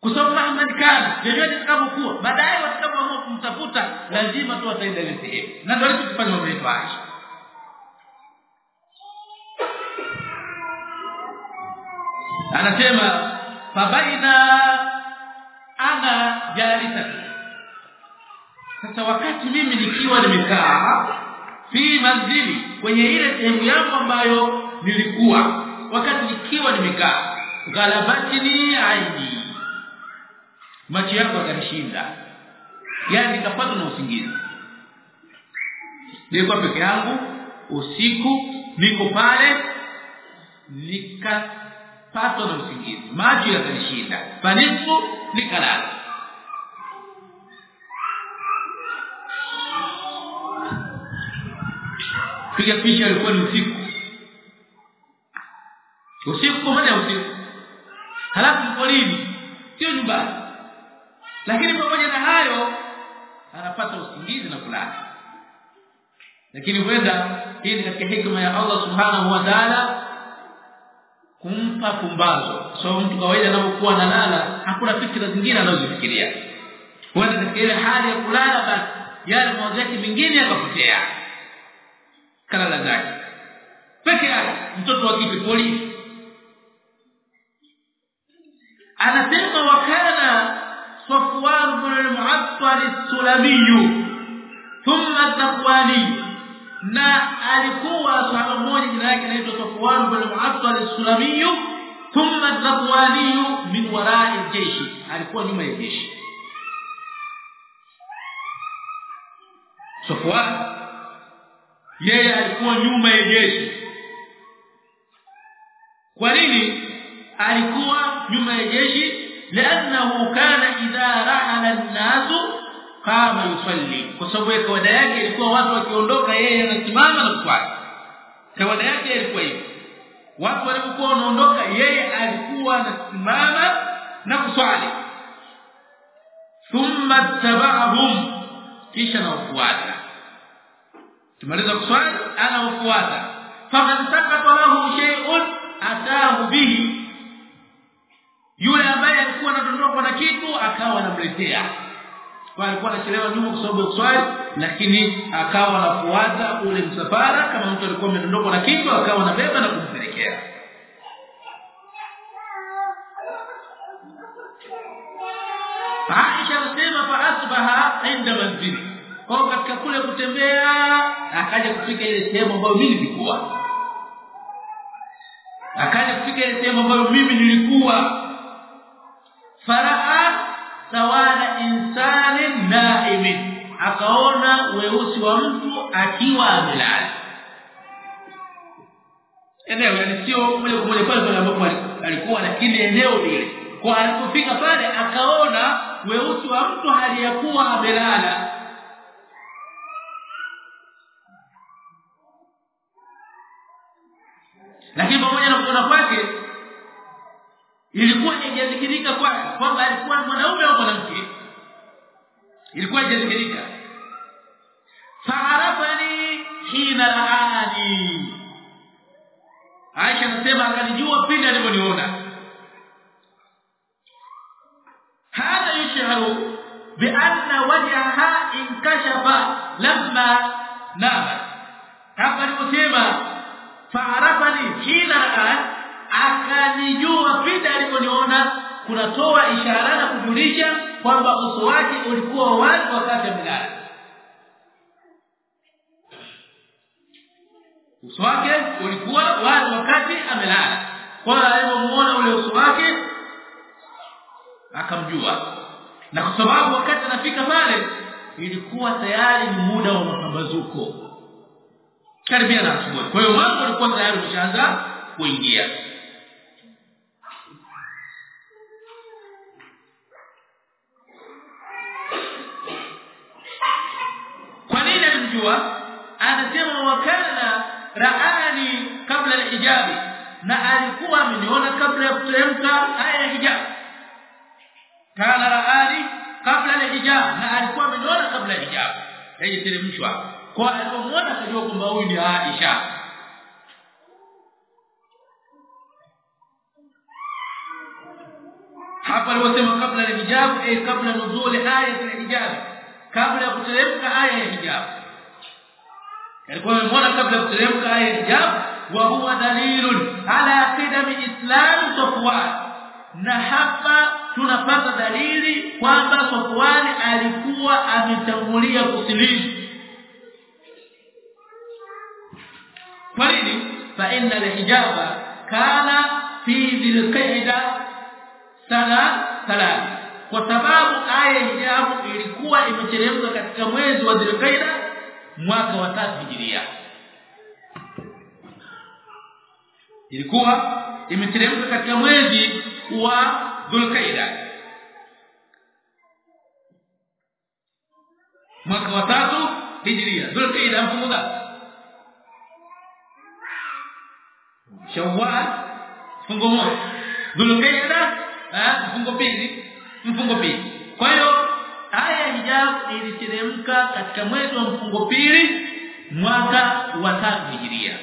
mzuri kusoma Muhammad kana vyovyote itakavyokuwa baadaye watakapoamua kumtafuta lazima tu wataenda ile sehemu. Na ndio alichofanya aisha anasema fabaina ana jalisa sasa wakati mimi nikiwa nimekaa fi manzili kwenye ile sehemu yangu ambayo nilikuwa wakati nikiwa nimekaa galabatini aini macho yako yakashinda yani nikapatwa na usingizi. Nilikuwa peke yangu usiku niko pale nikapatwa na usingizi. Macho yakanishinda. Panifu nikalala. Piga picha ilikuwa ni usiku. Usiku kwa maana usiku. Halafu polini sio nyumbani lakini pamoja na hayo anapata usingizi na kulala. Lakini huenda hii ni katika hikma ya Allah subhanahu wa ta'ala kumpa pumbazo. So mtu kawaida anapokuwa analala hakuna fikra zingine anazofikiria huenda katika ile hali ya kulala basi yale mawazo yake mengine yakapotea. Kalala zake. Peke yake mtoto wa kipi? Polisi. Anasema wakana صفوان بن المعطل السلمي ثم الذكواني na alikuwa sahaba mmoja jina lake anaitwa Safwan bin Mu'attal as-Sulami thumma al-Dhakwani min wara'i al-jaysh alikuwa nyuma ya jeshi Safwan yeye alikuwa nyuma ya jeshi kwa nini alikuwa nyuma ya jeshi لانه كان اذا رحل الناس قام يصلي kwa sababu kawaida yake ilikuwa watu wakiondoka yeye anasimama na kuswali kawaida yake ilikuwa hivyo watu walipokuwa wanaondoka yeye alikuwa anasimama na kuswali thumma tabahum kisha nafuata tumaliza kuswali anafuata faman sakata lahu shay'un atahu bihi yule ambaye alikuwa anadondoka na kitu akawa anamletea. Kwa alikuwa anachelewa nyuma kwa sababu ya kuswali lakini akawa anafuata ule msafara. Kama mtu alikuwa amedondoka na kitu akawa anabeba na kumpelekea. Aisha anasema fa asbaha inda manzili. Kwa katika kule kutembea akaja kufika ile sehemu ambayo mimi nilikuwa. Akaja kufika ile sehemu ambayo mimi nilikuwa faraa sawada insani naimi akaona weusi wa mtu akiwa amelala. Eneo yani sio moja kwa pale pale ambapo alikuwa lakini eneo lile. Kwa alipofika pale akaona weusi wa mtu aliyakuwa amelala. Lakini pamoja na kuona kwake ilikuwa haijadhihirika kwake kwamba alikuwa mwanaume au mwanamke. Ilikuwa haijadhihirika fa'arafani hina raani Aisha anasema akanijua pindi aliponiona hadha yashharu bianna wajhaha inkashafa lamma nama. Hapa aliposema fa'arafani hina raani akanijua pindi aliponiona kunatoa ishara na kujulisha kwamba uso wake ulikuwa wazi wakati amelala uso wake ulikuwa wazi wakati amelala kwa alipomuona ule uso wake akamjua. Na kwa sababu wakati anafika pale ilikuwa tayari ni muda wa mapambazuko. Karibia na asubuhi. Kwa hiyo mambo alikuwa tayari umeshaanza kuingia alimjua anasema wakana raani kabla ya hijabi na alikuwa ameniona kabla ya kuteremka aya ya hijab. Kana raani kabla ya hijab na alikuwa ameniona kabla ya hijab. Haijateremshwa kwa alipomwona akajua kwamba huyu ni Aisha. Hapa aliposema kabla ya hijab eh kabla nuzuli aya ya hijab. Kabla ya kuteremka aya ya hijab alikuwa amemwona kabla ya kuteremka aya ya hijab wa huwa dalilun ala qidami islam safwan na hapa tunapata dalili kwamba Safwan alikuwa ametangulia kusilimu. Kwa nini? Fa inna alhijaba kana fi dhilqaida sana salati kwa sababu aya hijabu ilikuwa imeteremka katika mwezi wa Dhulqaida mwaka wa tatu hijiria. Ilikuwa imeteremka katika mwezi wa Dhulqaida. Mwaka wa tatu hijiria. Dhulqaida mfunga Shawwal fungo moja. Dhulqaida mfungo pili. Mfungo pili. Kwa hiyo aya iliteremka katika mwezi wa mfungo pili mwaka wa tatu hijiria.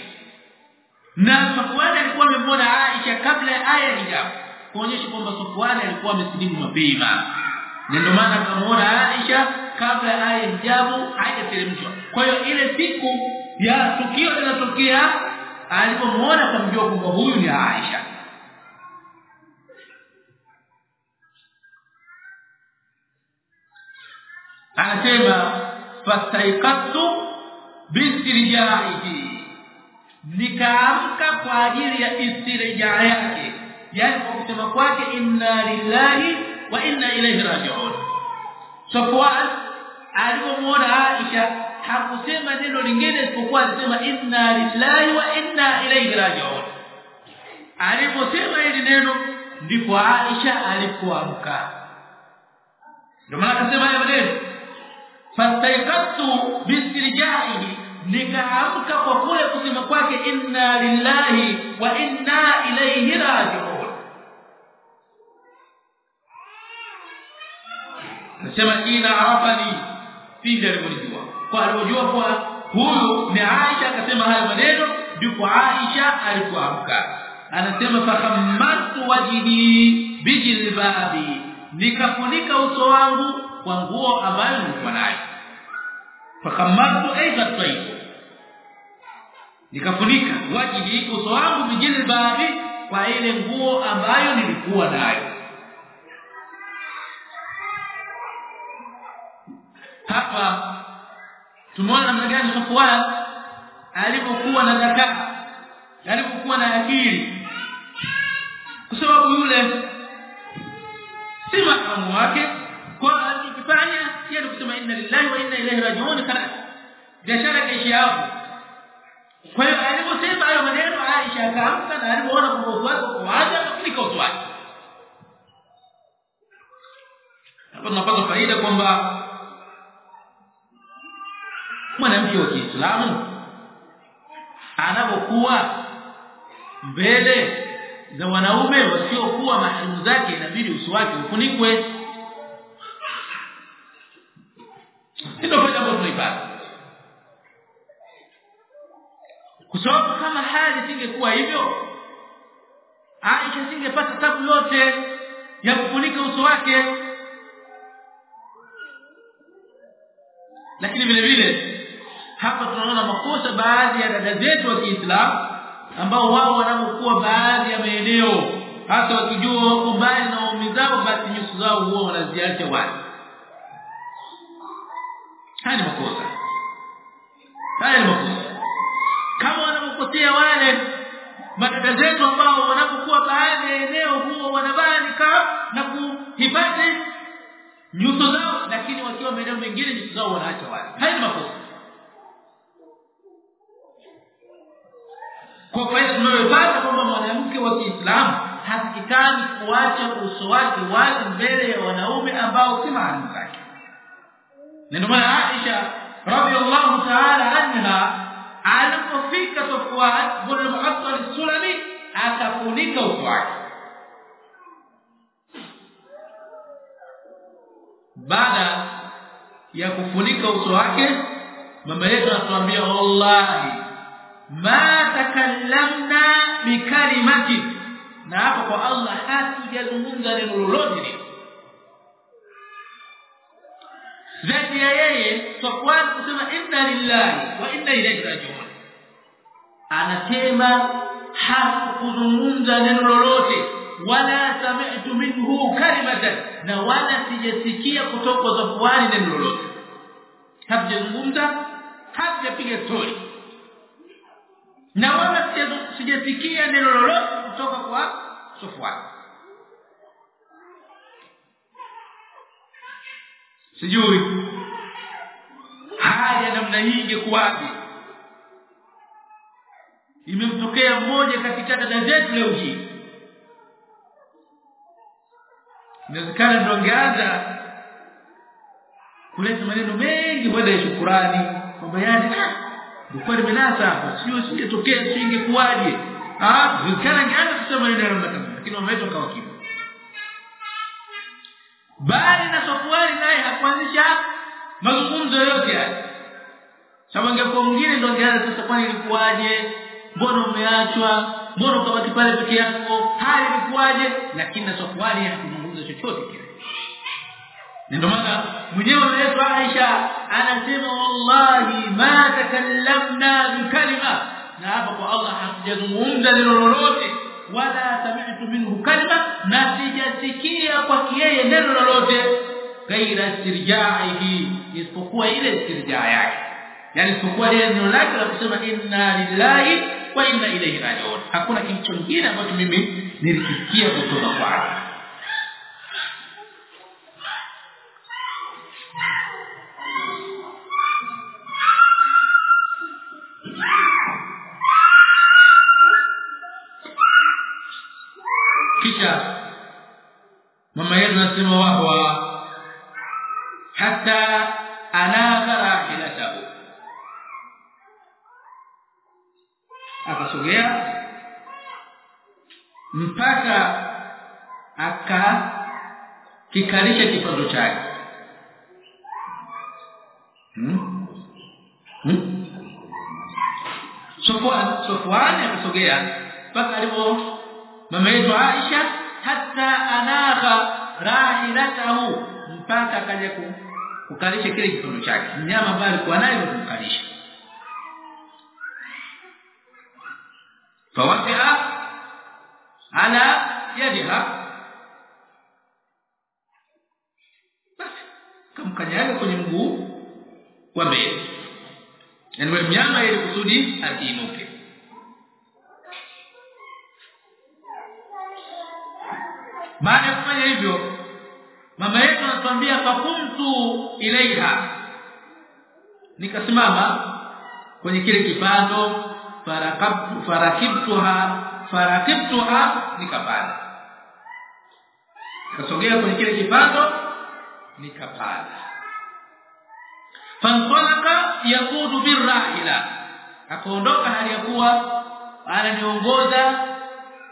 Na Safwan alikuwa amemwona Aisha kabla ya aya hijabu kuonyesha kwamba Safwan alikuwa amesilimu mapema. Na ndio maana akamwona Aisha kabla ya aya hijabu haijateremshwa. Kwa hiyo ile siku ya tukio linatokea alipomwona kwa kwamba huyu ni Aisha anasema fastaiqatu bistirjaihi nikaamka kwa ajili ya istirja yake. Yani kwa kusema kwake inna lillahi wa inna ilayhi raji'un. Safwan alipomwona Aisha hakusema neno lingine isipokuwa alisema inna lillahi wa inna ilayhi raji'un. Aliposema hili neno ndipo Aisha alipoamka. Ndio maana akasema haya maneno fastaiqatu bistirjaihi nikaamka kwa kule kusema kwake inna lillahi wa inna ilayhi raji'un. Nasema ina arafani pindi alivyojua kwa alivyojua kwa huyu ni Aisha akasema hayo maneno ndipo Aisha alipoamka. Anasema fakhammatu wajhi bijilbabi nikafunika uso wangu kwa nguo ambayo nilikuwa nayo fakhammatu aidha tayib. Nikafunika wajhi uso wangu bijilbabi kwa ile nguo ambayo nilikuwa nayo. Hapa tumeona namna gani Safwan alipokuwa na zakaa alipokuwa na akili. Kwa sababu yule si makamu wake kwa alichofanya pia kusema inna lillahi wa inna ilaihi rajiun. Kana biashara kaishi hapo. Kwa hiyo aliposema hayo maneno Aisha akaamka na alipoona kwamba watu wake kufika wake hapo tunapata faida kwamba mwanamke wa Kiislamu anapokuwa mbele za wanaume wasiokuwa maharimu zake inabidi uso wake ufunikwe ndio faida ambayo tunaipata. Kwa sababu kama hali singekuwa hivyo Aisha singepata tabu yote ya kufunika uso wake. Lakini vile vile hapa tunaona makosa baadhi ya dada zetu wa Kiislamu ambao wao wanapokuwa baadhi ya maeneo hata wakijua wako mbali na waume zao basi nyuso zao huwa wanaziacha wazi haya ni makosa. Haya ni makosa. Kama wanapopotea wale madada zetu ambao wanapokuwa baadhi ya eneo huo wanabani na kuhifadhi nyuso zao lakini wakiwa maeneo mengine nyuso zao wanaacha wazi haya ni makosa. Kwa faida tunayopata kwamba mwanamke wa Kiislamu hasikikani kuacha uso wake wazi mbele ya wanaume ambao si ndio maana Aisha radhiallahu ta'ala anha alipofika Safwan bin Mu'attal Sulami akafunika uso wake. Baada ya kufunika uso wake mama yetu anatuambia wallahi ma takallamna bikalimati na hapo kwa Allah hatujazungumza neno lolote zaidi ya yeye Safwan kusema inna lillahi wa inna ilayhi rajiun. Anasema hakuzungumza neno lolote wala sami'tu minhu kalimatan. Na wala sijasikia kutoka Safwan neno lolote. Hakuzungumza hakupiga story. Na wala sijasikia neno lolote kutoka kwa Safwan sijui. Haya namna hii ingekuwaje? Imemtokea mmoja katika dada zetu leo hii. Inawezekana ndo angeanza kuleta maneno mengi baada ya shukurani kwamba yani nilikuwa nimenasa hapa sio singetokea sio ingekuwaje ah inawezekana angeanza kusema maneno ya namna kama lakini wameitwa kwa kimya bali na Safwani naye hakuanzisha mazungumzo yote sababu ingekuwa mwingine ndio angeanza sasa kwani ilikuwaje? Mbona umeachwa? Mbona ukabaki pale peke yako? Hali ilikuwaje? Lakini na Safwani hakuzungumza chochote kile. Ndio maana mwenyewe anaitwa Aisha anasema wallahi ma takallamna bikalima na hapa kwa Allah hatujazungumza neno lolote wala sami'tu minhu kalima na sijasikia kwa yeye neno lolote ghaira istirja'ihi isipokuwa ile istirja yake. Yani isipokuwa ile neno lake la kusema inna lillahi wa inna ilayhi raji'un. Hakuna kitu kingine ambacho mimi nilikisikia kutoka kwake mama yetu anasema wahwa hata anagha rahilatahu akasogea mpaka aka kikalisha kipando chake hmm? hmm? Akasogea mpaka alipo mama yetu Aisha hatta anagha rahilatahu mpaka akaja kukalisha kile kitundu chake. Mnyama bali alikuwa nayo kukalisha fawafia ala yadiha. Kamkanyaga kwenye mguu wa mbele. Yani mnyama ili kusudi asiinuke baada ya kufanya hivyo mama yetu anatuambia fakumtu ilaiha. Nikasimama kwenye kile kipando farakabtu farakibtuha farakibtuha nikapanda. Kasogea kwenye kile kipando nikapanda. Fantalaka yakudu birrahila. Akaondoka hali ya kuwa ananiongoza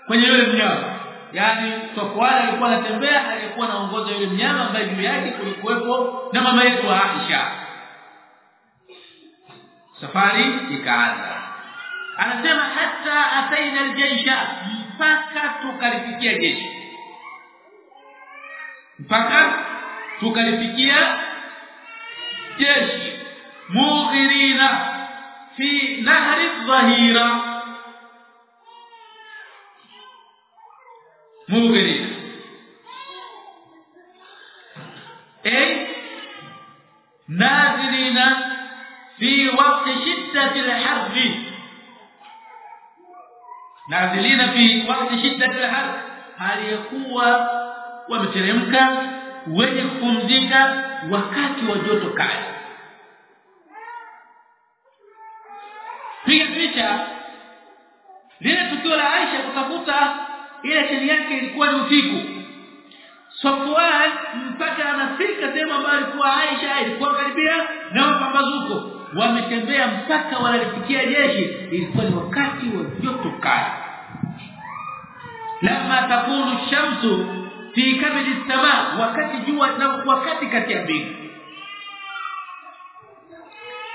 kwenye yule mnyama yani Safwan alikuwa anatembea alikuwa anaongoza yule mnyama ambaye juu yake kulikuwepo na mama yetu Aisha. Safari ikaanza. Anasema hata ataina aljaisha mpaka tukalifikia jeshi mpaka tukalifikia jeshi mughirina fi nahri dhahira mughirina ay nazilina fi waqti shiddati al-harri nazilina fi waqti shiddati al-har hali yakuwa wameteremka wenye kupumzika wakati wa joto kali. Piga picha lile tukio la Aisha kutafuta ile chini yake ilikuwa ni usiku. Safwan mpaka anafika sehemu ambayo alikuwa Aisha ilikuwa karibia na mapambazuko wametembea mpaka wanalifikia jeshi. Ilikuwa ni wakati wa joto kali. Lama takunu shamsu fi kabidi sama wakati jua na wakati kati ya mbingu.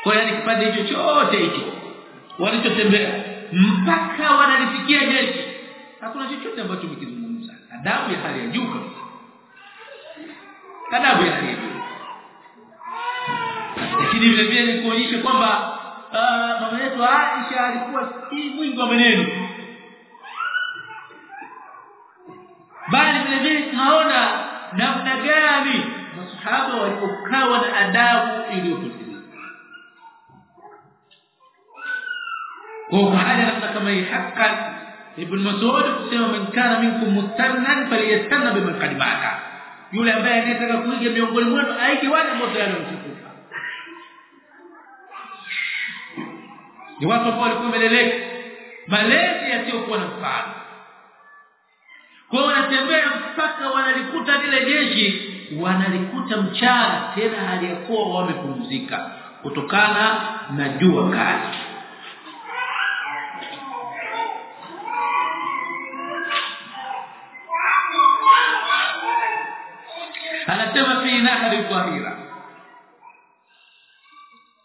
Kwa hiyo kipande hicho chote hicho walichotembea. Mpaka wanalifikia jeshi hakuna chochote ambacho mkizungumza adabu ya hali ya juu kabisa. Adabu ya hali ya juu. Lakini vile vile ni kuonyesha kwamba mama yetu Aisha alikuwa si mwingi wa maneno. Bali vile vile tunaona namna gani masahaba walipokawa na adabu iliyopitiliza kwa hali kama hii hakan ibn Mas'ud kusema man kana minkum mustannan falyastanna bima qad yule ambaye anataka kuiga miongoni mwenu aige wale ambao wamekufa ni watu ambao walikuwa wameleleka. Malezi yasiyokuwa na mfano. Kwa wanatembea mpaka wanalikuta lile jeshi wanalikuta mchana tena hali ya kuwa wamepumzika kutokana na jua kali anasema fi nahri tahira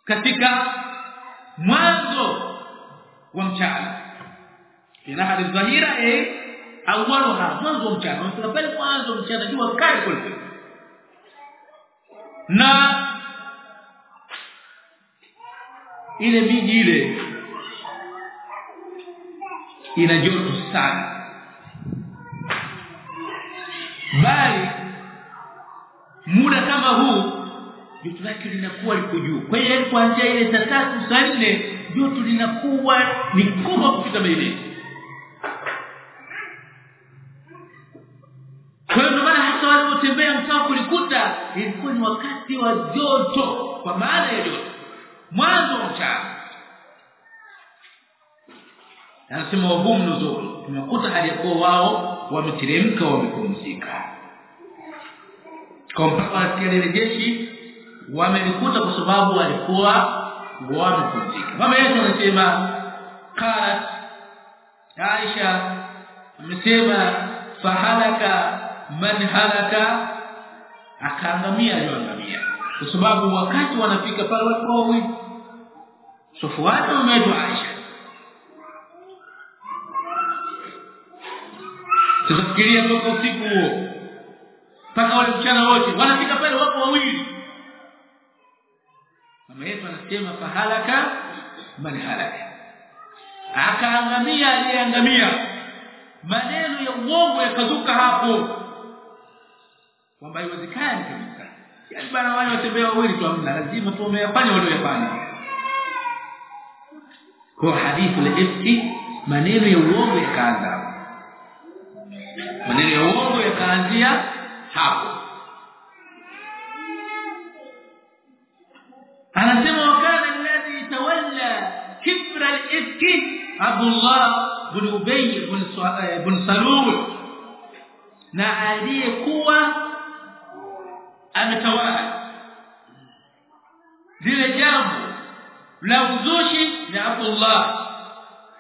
katika mwanzo wa mchana. Fi nahri tahira eh awwaluha mwanzo wa mchana. Unafika pale mwanzo mchana jua kali kweli. Na ile miji ile ina joto sana. Bali muda kama huu joto lake linakuwa liko juu. Kwa hiyo kuanzia ile saa tatu saa nne joto linakuwa ni kubwa kupita maelezo kwa hiyo maana hata mtaa kulikuta ilikuwa ni wakati wa joto kwa maana ya joto. Mwanzo wa mchana anasema wagumu nuzuri tumekuta hali ya kuwa wao wameteremka wamepumzika kwa wanasikia lile jeshi wamelikuta kwa sababu walikuwa wamepumzika. Mama yetu anasema qalat Aisha amesema fahalaka man halaka akaangamia aliyoangamia. Kwa sababu wakati wanafika pale walikuwa wawili sofuata umeitwa Aisha. Tunafikiria toka usiku huo mpaka wale mchana wote wanafika pale wako wawili. Mama yetu anasema fahalaka man halaka. Akaangamia aliyeangamia. Maneno ya uongo yakazuka hapo. Kwamba haiwezekani kabisa. Yaani bana wale watembea wawili tu hamna. Lazima tu wameyafanya waliyofanya kwa hadithi la ifki maneno ya uongo yakaanza. Maneno ya uongo yakaanzia hapo anasema wakana alladhi tawalla kibra al-ifki Abdullah bin Ubay bin Salul na aliyekuwa ametawala lile jambo la uzushi ni Abdullah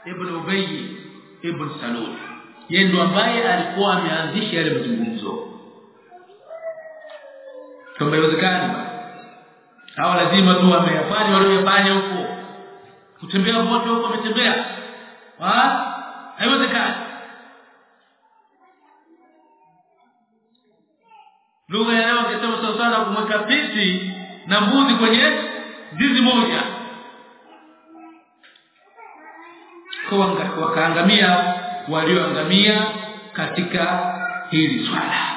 ibn Ubay ibn Salul yeye ndo ambaye alikuwa ameanzisha yale mazungumzo kama iwezekani hawa lazima tu wameyafanya waliyofanya huko. Kutembea wote huko wametembea. Haiwezekani. Lugha ya leo ingesema kumweka pisi na mbuzi kwenye zizi moja. Wakaangamia walioangamia katika hili swala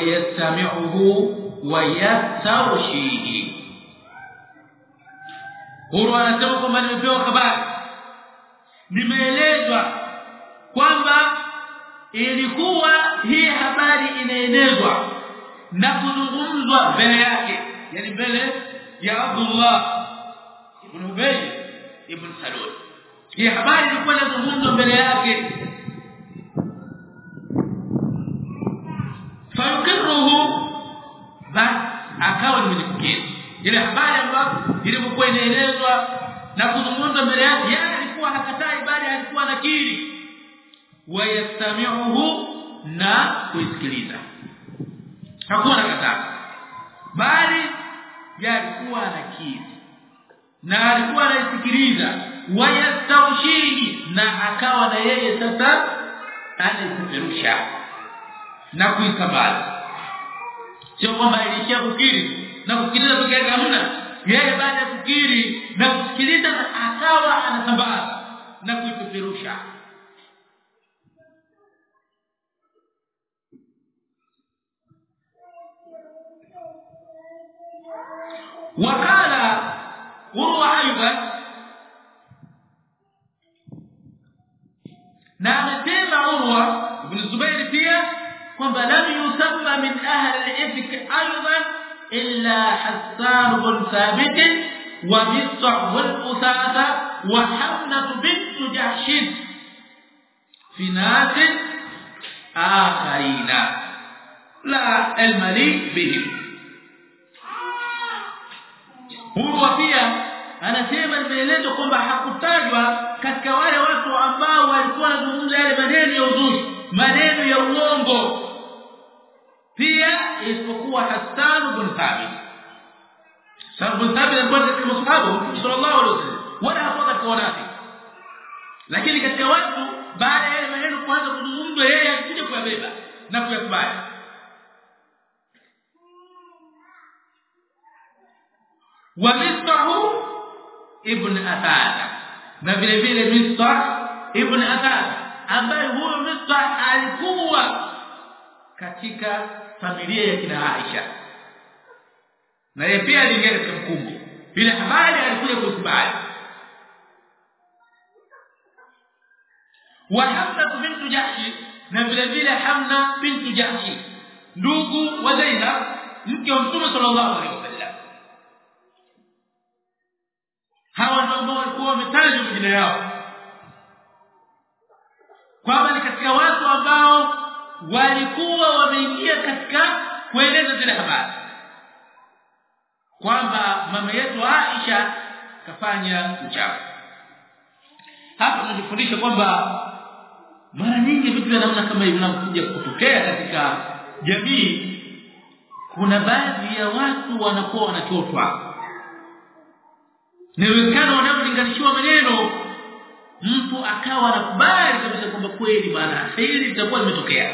ويستمعه ويسترشيه Huru anasema kwamba nimepewa habari nimeelezwa kwamba ilikuwa hii habari inaenezwa na kuzungumzwa mbele yake yani mbele ya Abdullah ibn Ubay ibn Salul hii habari ilikuwa inazungumzwa mbele yake Akawa nimejipokea ile habari ambayo ilikuwa inaelezwa na kuzungumza mbele yake yeye alikuwa hakatai bali alikuwa nakiri wayastami'uhu na kuisikiliza. Hakuwa nakataa bali yalikuwa anakiri. Na alikuwa anaisikiliza. Wayastawshihi na akawa na yeye sasa anaipeperusha na kuisambaza sio kwamba ilishia kukiri na kusikiliza peke yake hamna yeye baada ya kukiri na kusikiliza akawa anasambaza na kuipeperusha وقال وهو أيضا na amesema Urwa ibn Zubair pia kwamba lam yusamma min ahli al-ifk aidan illa Hassan ibn Thabit wa Mistah ibn Usasa wa Hamna bint Jahsh fi nas akharina la al-mali bihim Huwa pia anasema nimeelezwa kwamba hakutajwa katika wale watu ambao walikuwa wanazungumza yale maneno ya uzushi, maneno ya uongo pia isipokuwa hasan bin Thabit. Hassan bin Thabit alikuwa katika masahaba sallallahu alaihi wasallam. Wala hakuwa katika wanafiki lakini katika watu baada ya maneno kuanza kuzungumzwa yeye alikuja kuyabeba na kuyakubali. Wa misbahu ibn athada na vile vile misbah ibn athada ambaye huyo misbah alikuwa katika familia ya kina Aisha. Na yeye pia aliingia katika mkumbo. Bila habari alikuja kukubali wa Hamna bintu Jahshi na vile vile Hamna bintu Jahshi ndugu wa Zainab mke wa Mtume sallallahu alaihi wasallam. Hawa ndio ambao walikuwa wametajwa majina yao. Kwamba ni katika watu ambao walikuwa wameingia katika kueleza zile habari. Kwamba mama yetu Aisha kafanya uchafu hapa tunajifundisha kwamba mara nyingi vitu vya namna kama hivi vinakuja kutokea katika jamii. Kuna baadhi ya watu wanakuwa wanachotwa. Inawezekana wanapolinganishiwa maneno. Mtu akawa anakubali kabisa kwamba kweli bana hili litakuwa limetokea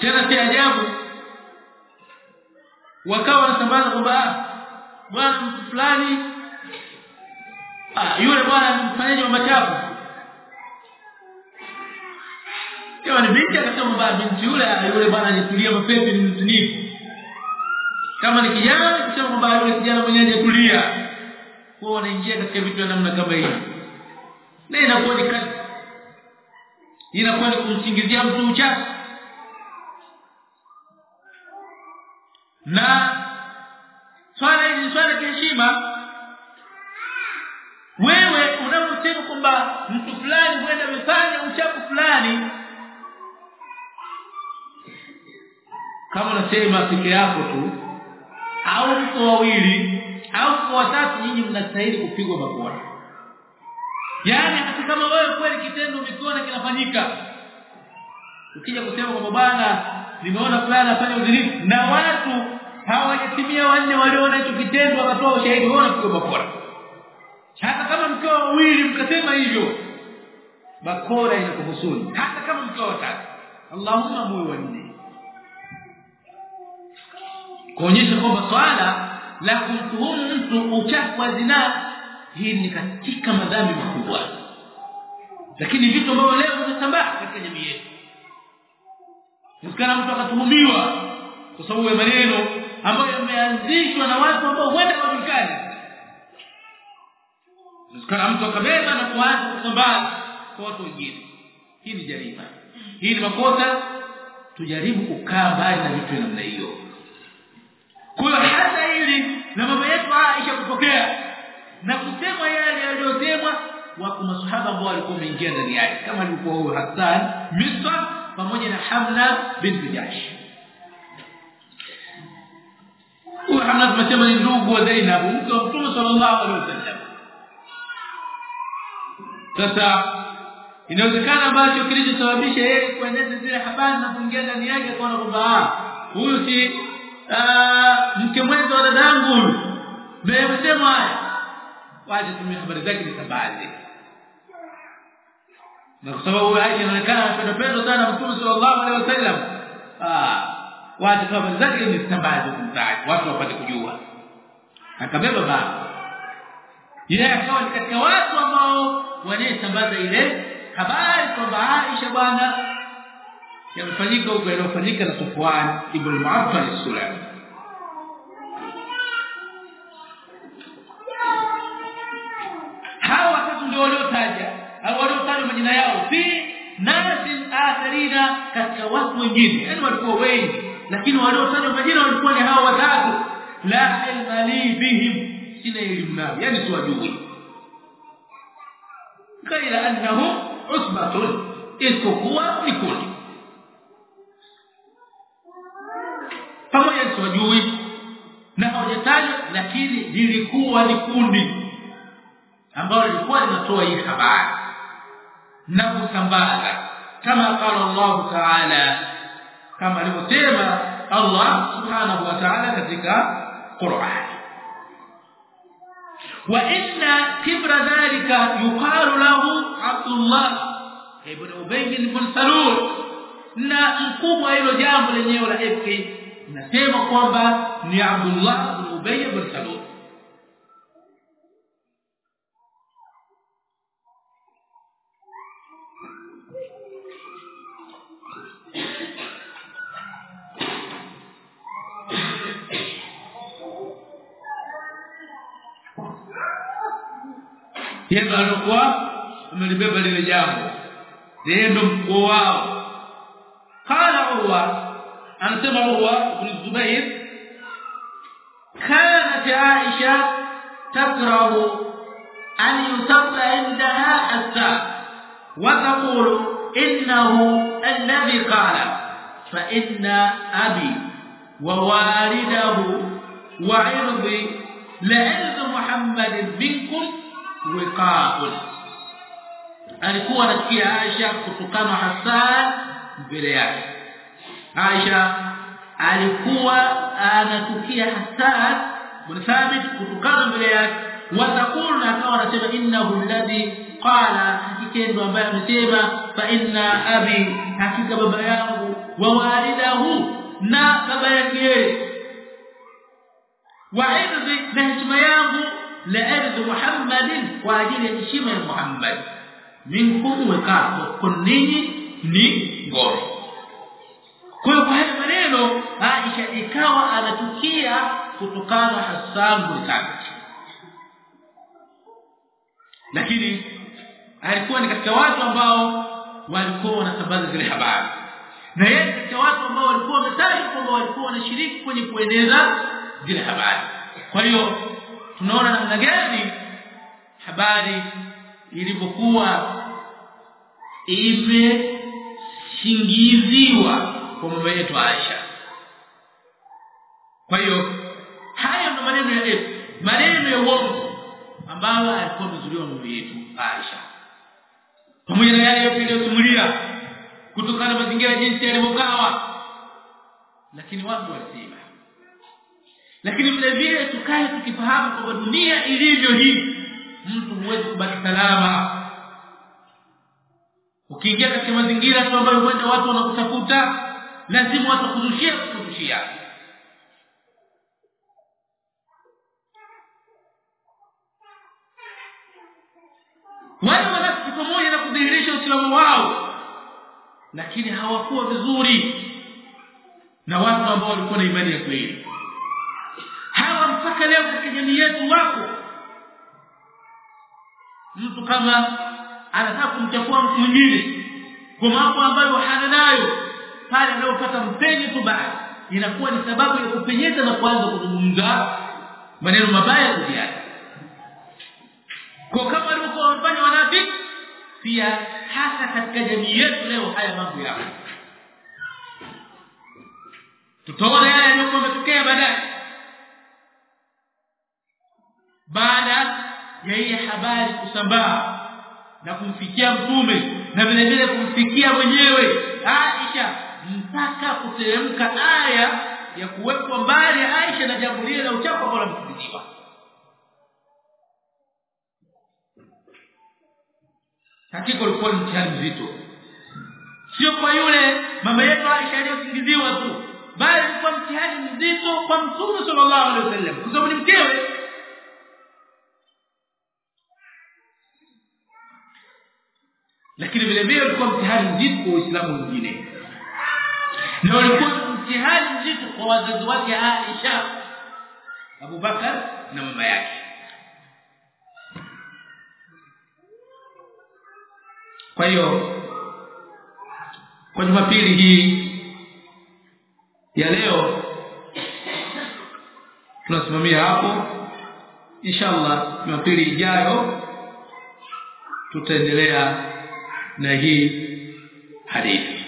tena si ajabu. Wakawa wanasambaza kwamba bwana mtu fulani. Ah yule bwana mfanyaji wa machafu kama ni binti akasema kwamba binti yule yule bwana anitulia mapenzi ni mzinifu kama ni kijana akasema kwamba yule kijana mwenyewe hajatulia. Kwa wanaingia katika vitu vya namna kama hii na inakuwa ni kazi. Inakuwa ni kumsingizia mtu uchafu na swala hili ni swala heshima. Wewe unaposema kwamba mtu fulani huenda amefanya uchafu fulani kama unasema peke yako tu au mko wawili au mko watatu nyinyi mnastahili kupigwa bakora yaani hata kama wewe kweli kitendo umekiona kinafanyika ukija kusema kwamba bwana nimeona fulani anafanya udhilifu na watu hawajatimia wanne waliona hicho kitendo wakatoa ushahidi wao wanapigwa bakora hata kama mkiwa wawili mkasema hivyo bakora inakuhusuni hata kama mkiwa watatu. Allahumma muwe wanne kuonyesha kwamba swala la kumtuhumu mtu uchafu wa zinaa hii ni katika madhambi makubwa. Lakini vitu ambavyo leo vinasambaa katika jamii yetu Msikana mtu akatuhumiwa kwa sababu ya maneno ambayo yameanzishwa na watu ambao huenda wajulikani Msikana mtu akabeba na kuanza kusambaza kwa watu wengine. Hii ni jarima. Hii ni makosa tujaribu kukaa mbali na vitu namna hiyo. Kwa hata hili na mama yetu Aisha kupokea na kusema yale yaliyosemwa wako masahaba ambao walikuwa wameingia ndani yake kama alikuwa huyo Hassan Misra pamoja na Hamna binti Jahsh huyo Hamna tumesema ni ndugu wa Zainab mke wa Mtume sallallahu alaihi wasallam sasa inawezekana ambacho kilichosababisha yeye kueneza zile habari na kuingia ndani yake akaona kwamba huyu si mke mwenza wa dadangu ndio amesema haya waje tumia habari zake nisambaze na kwa sababu Aisha inaonekana anapenda pendo sana Mtume sallallahu alaihi wasallam ah waje habari zake nisambaze kumtaji watu wapate kujua akabeba baba yeye akawa ni katika watu ambao wanayesambaza ile habari kwamba Aisha bwana yamefanyika huko yaliyofanyika na Sufwan ibn Mu'affal as-Sulami hawa watatu ndio waliotaja akharina katika watu wengine. Yani walikuwa wengi lakini waliotajwa majina walikuwa ni hao watatu. La ilma li bihim sina elimu nao. Yani siwajui. Kaila annahum usbatun isipokuwa ni kundi pamoja siwajui na hawajatajwa lakini lilikuwa ni kundi ambalo lilikuwa linatoa hii habari na kusambaza kama qala Allah ta'ala kama alivyosema Allah subhanahu wa ta'ala katika Qur'an. Wa inna kibra dhalika yuqalu lahu Abdullah ibn Ubay ibn Salul na mkubwa hilo jambo lenyewe la FK nasema kwamba ni Abdullah ibn Ubay ibn Salul yeye alikuwa amelibeba lile jambo yeye ndo mkuu wao qala huwa anasema huwa ibn Zubair kanat Aisha takrahu an yusalla indaha as-sa wa taqulu innahu alladhi qala fa inna abi wa walidahu wa irdi لعلم محمد منكم wiqaun alikuwa anasikia Aisha kutukana Hassan mbele yake. Aisha alikuwa anatukia Hassan bin Thabit kutukana mbele yake. Watakulu akawa anasema innahu alladhi qala kitendo ambaye amesema fa inna abi hakika baba yangu wa walidahu na baba yake wa na heshima yangu la محمد kwa ajili ya heshima ya Muhammad minkum wakato ni ngoro kwa hiyo haya maneno Aisha ikawa anatukia kutokana Hassan bin lakini alikuwa ni katika watu ambao walikuwa wanasambaza zile habari na yeye katika watu ambao walikuwa wametajwa kwamba walikuwa wanashiriki kwenye kueneza zile habari kwa hiyo tunaona namna gani habari ilivyokuwa imeshingiziwa kwa mama yetu Aisha. Kwa hiyo haya ndo maneno ya Efu maneno ya uongo ambayo alikuwa amezuliwa mama yetu Aisha. Pamoja na yale yote iliyosimulia kutokana na mazingira jinsi yalivyokawa lakini watu walisema lakini vile vile tukae tukifahamu kwamba dunia ilivyo hii mtu huwezi kubaki salama. Ukiingia katika mazingira tu ambayo huenda watu wanakutafuta lazima watu kuzushia kuzushia wale wanafiki pamoja na kudhihirisha uislamu wao lakini hawakuwa vizuri na watu ambao walikuwa na imani ya kweli mpaka leo katika jamii yetu wako. Mtu kama anataka kumchafua mtu mwingine kwa mambo ambayo hana nayo pale anapopata mpenyi tu basi inakuwa ni sababu ya kupenyeza na kuanza kuzungumza maneno mabaya kujiana kwa kama walivyokuwa wamefanya wanafiki pia hasa katika jamii yetu leo haya mambo yapo tutaona yale yaliyokuwa yametokea baadaye baada ya hii habari kusambaa na kumfikia mtume na vile vile kumfikia mwenyewe Aisha mpaka kuteremka aya ya kuwekwa mbali Aisha na jambo lile la uchafu ambao lamthibitiwa hakika ulikuwa ni mtihani mzito. Sio kwa yule mama yetu Aisha aliyosingiziwa tu bali ulikuwa mtihani mzito kwa mtume sallallahu alaihi wasallam kwa sababu ni mkewe lakini vile vile ulikuwa mtihani mzito kwa Uislamu mwingine. Na ulikuwa mtihani mzito kwa wazazi wake Aisha Abu Bakar na mama yake. Kwa hiyo kwa Jumapili hii ya leo tunasimamia hapo. Inshallah Jumapili ijayo tutaendelea na hii hadithi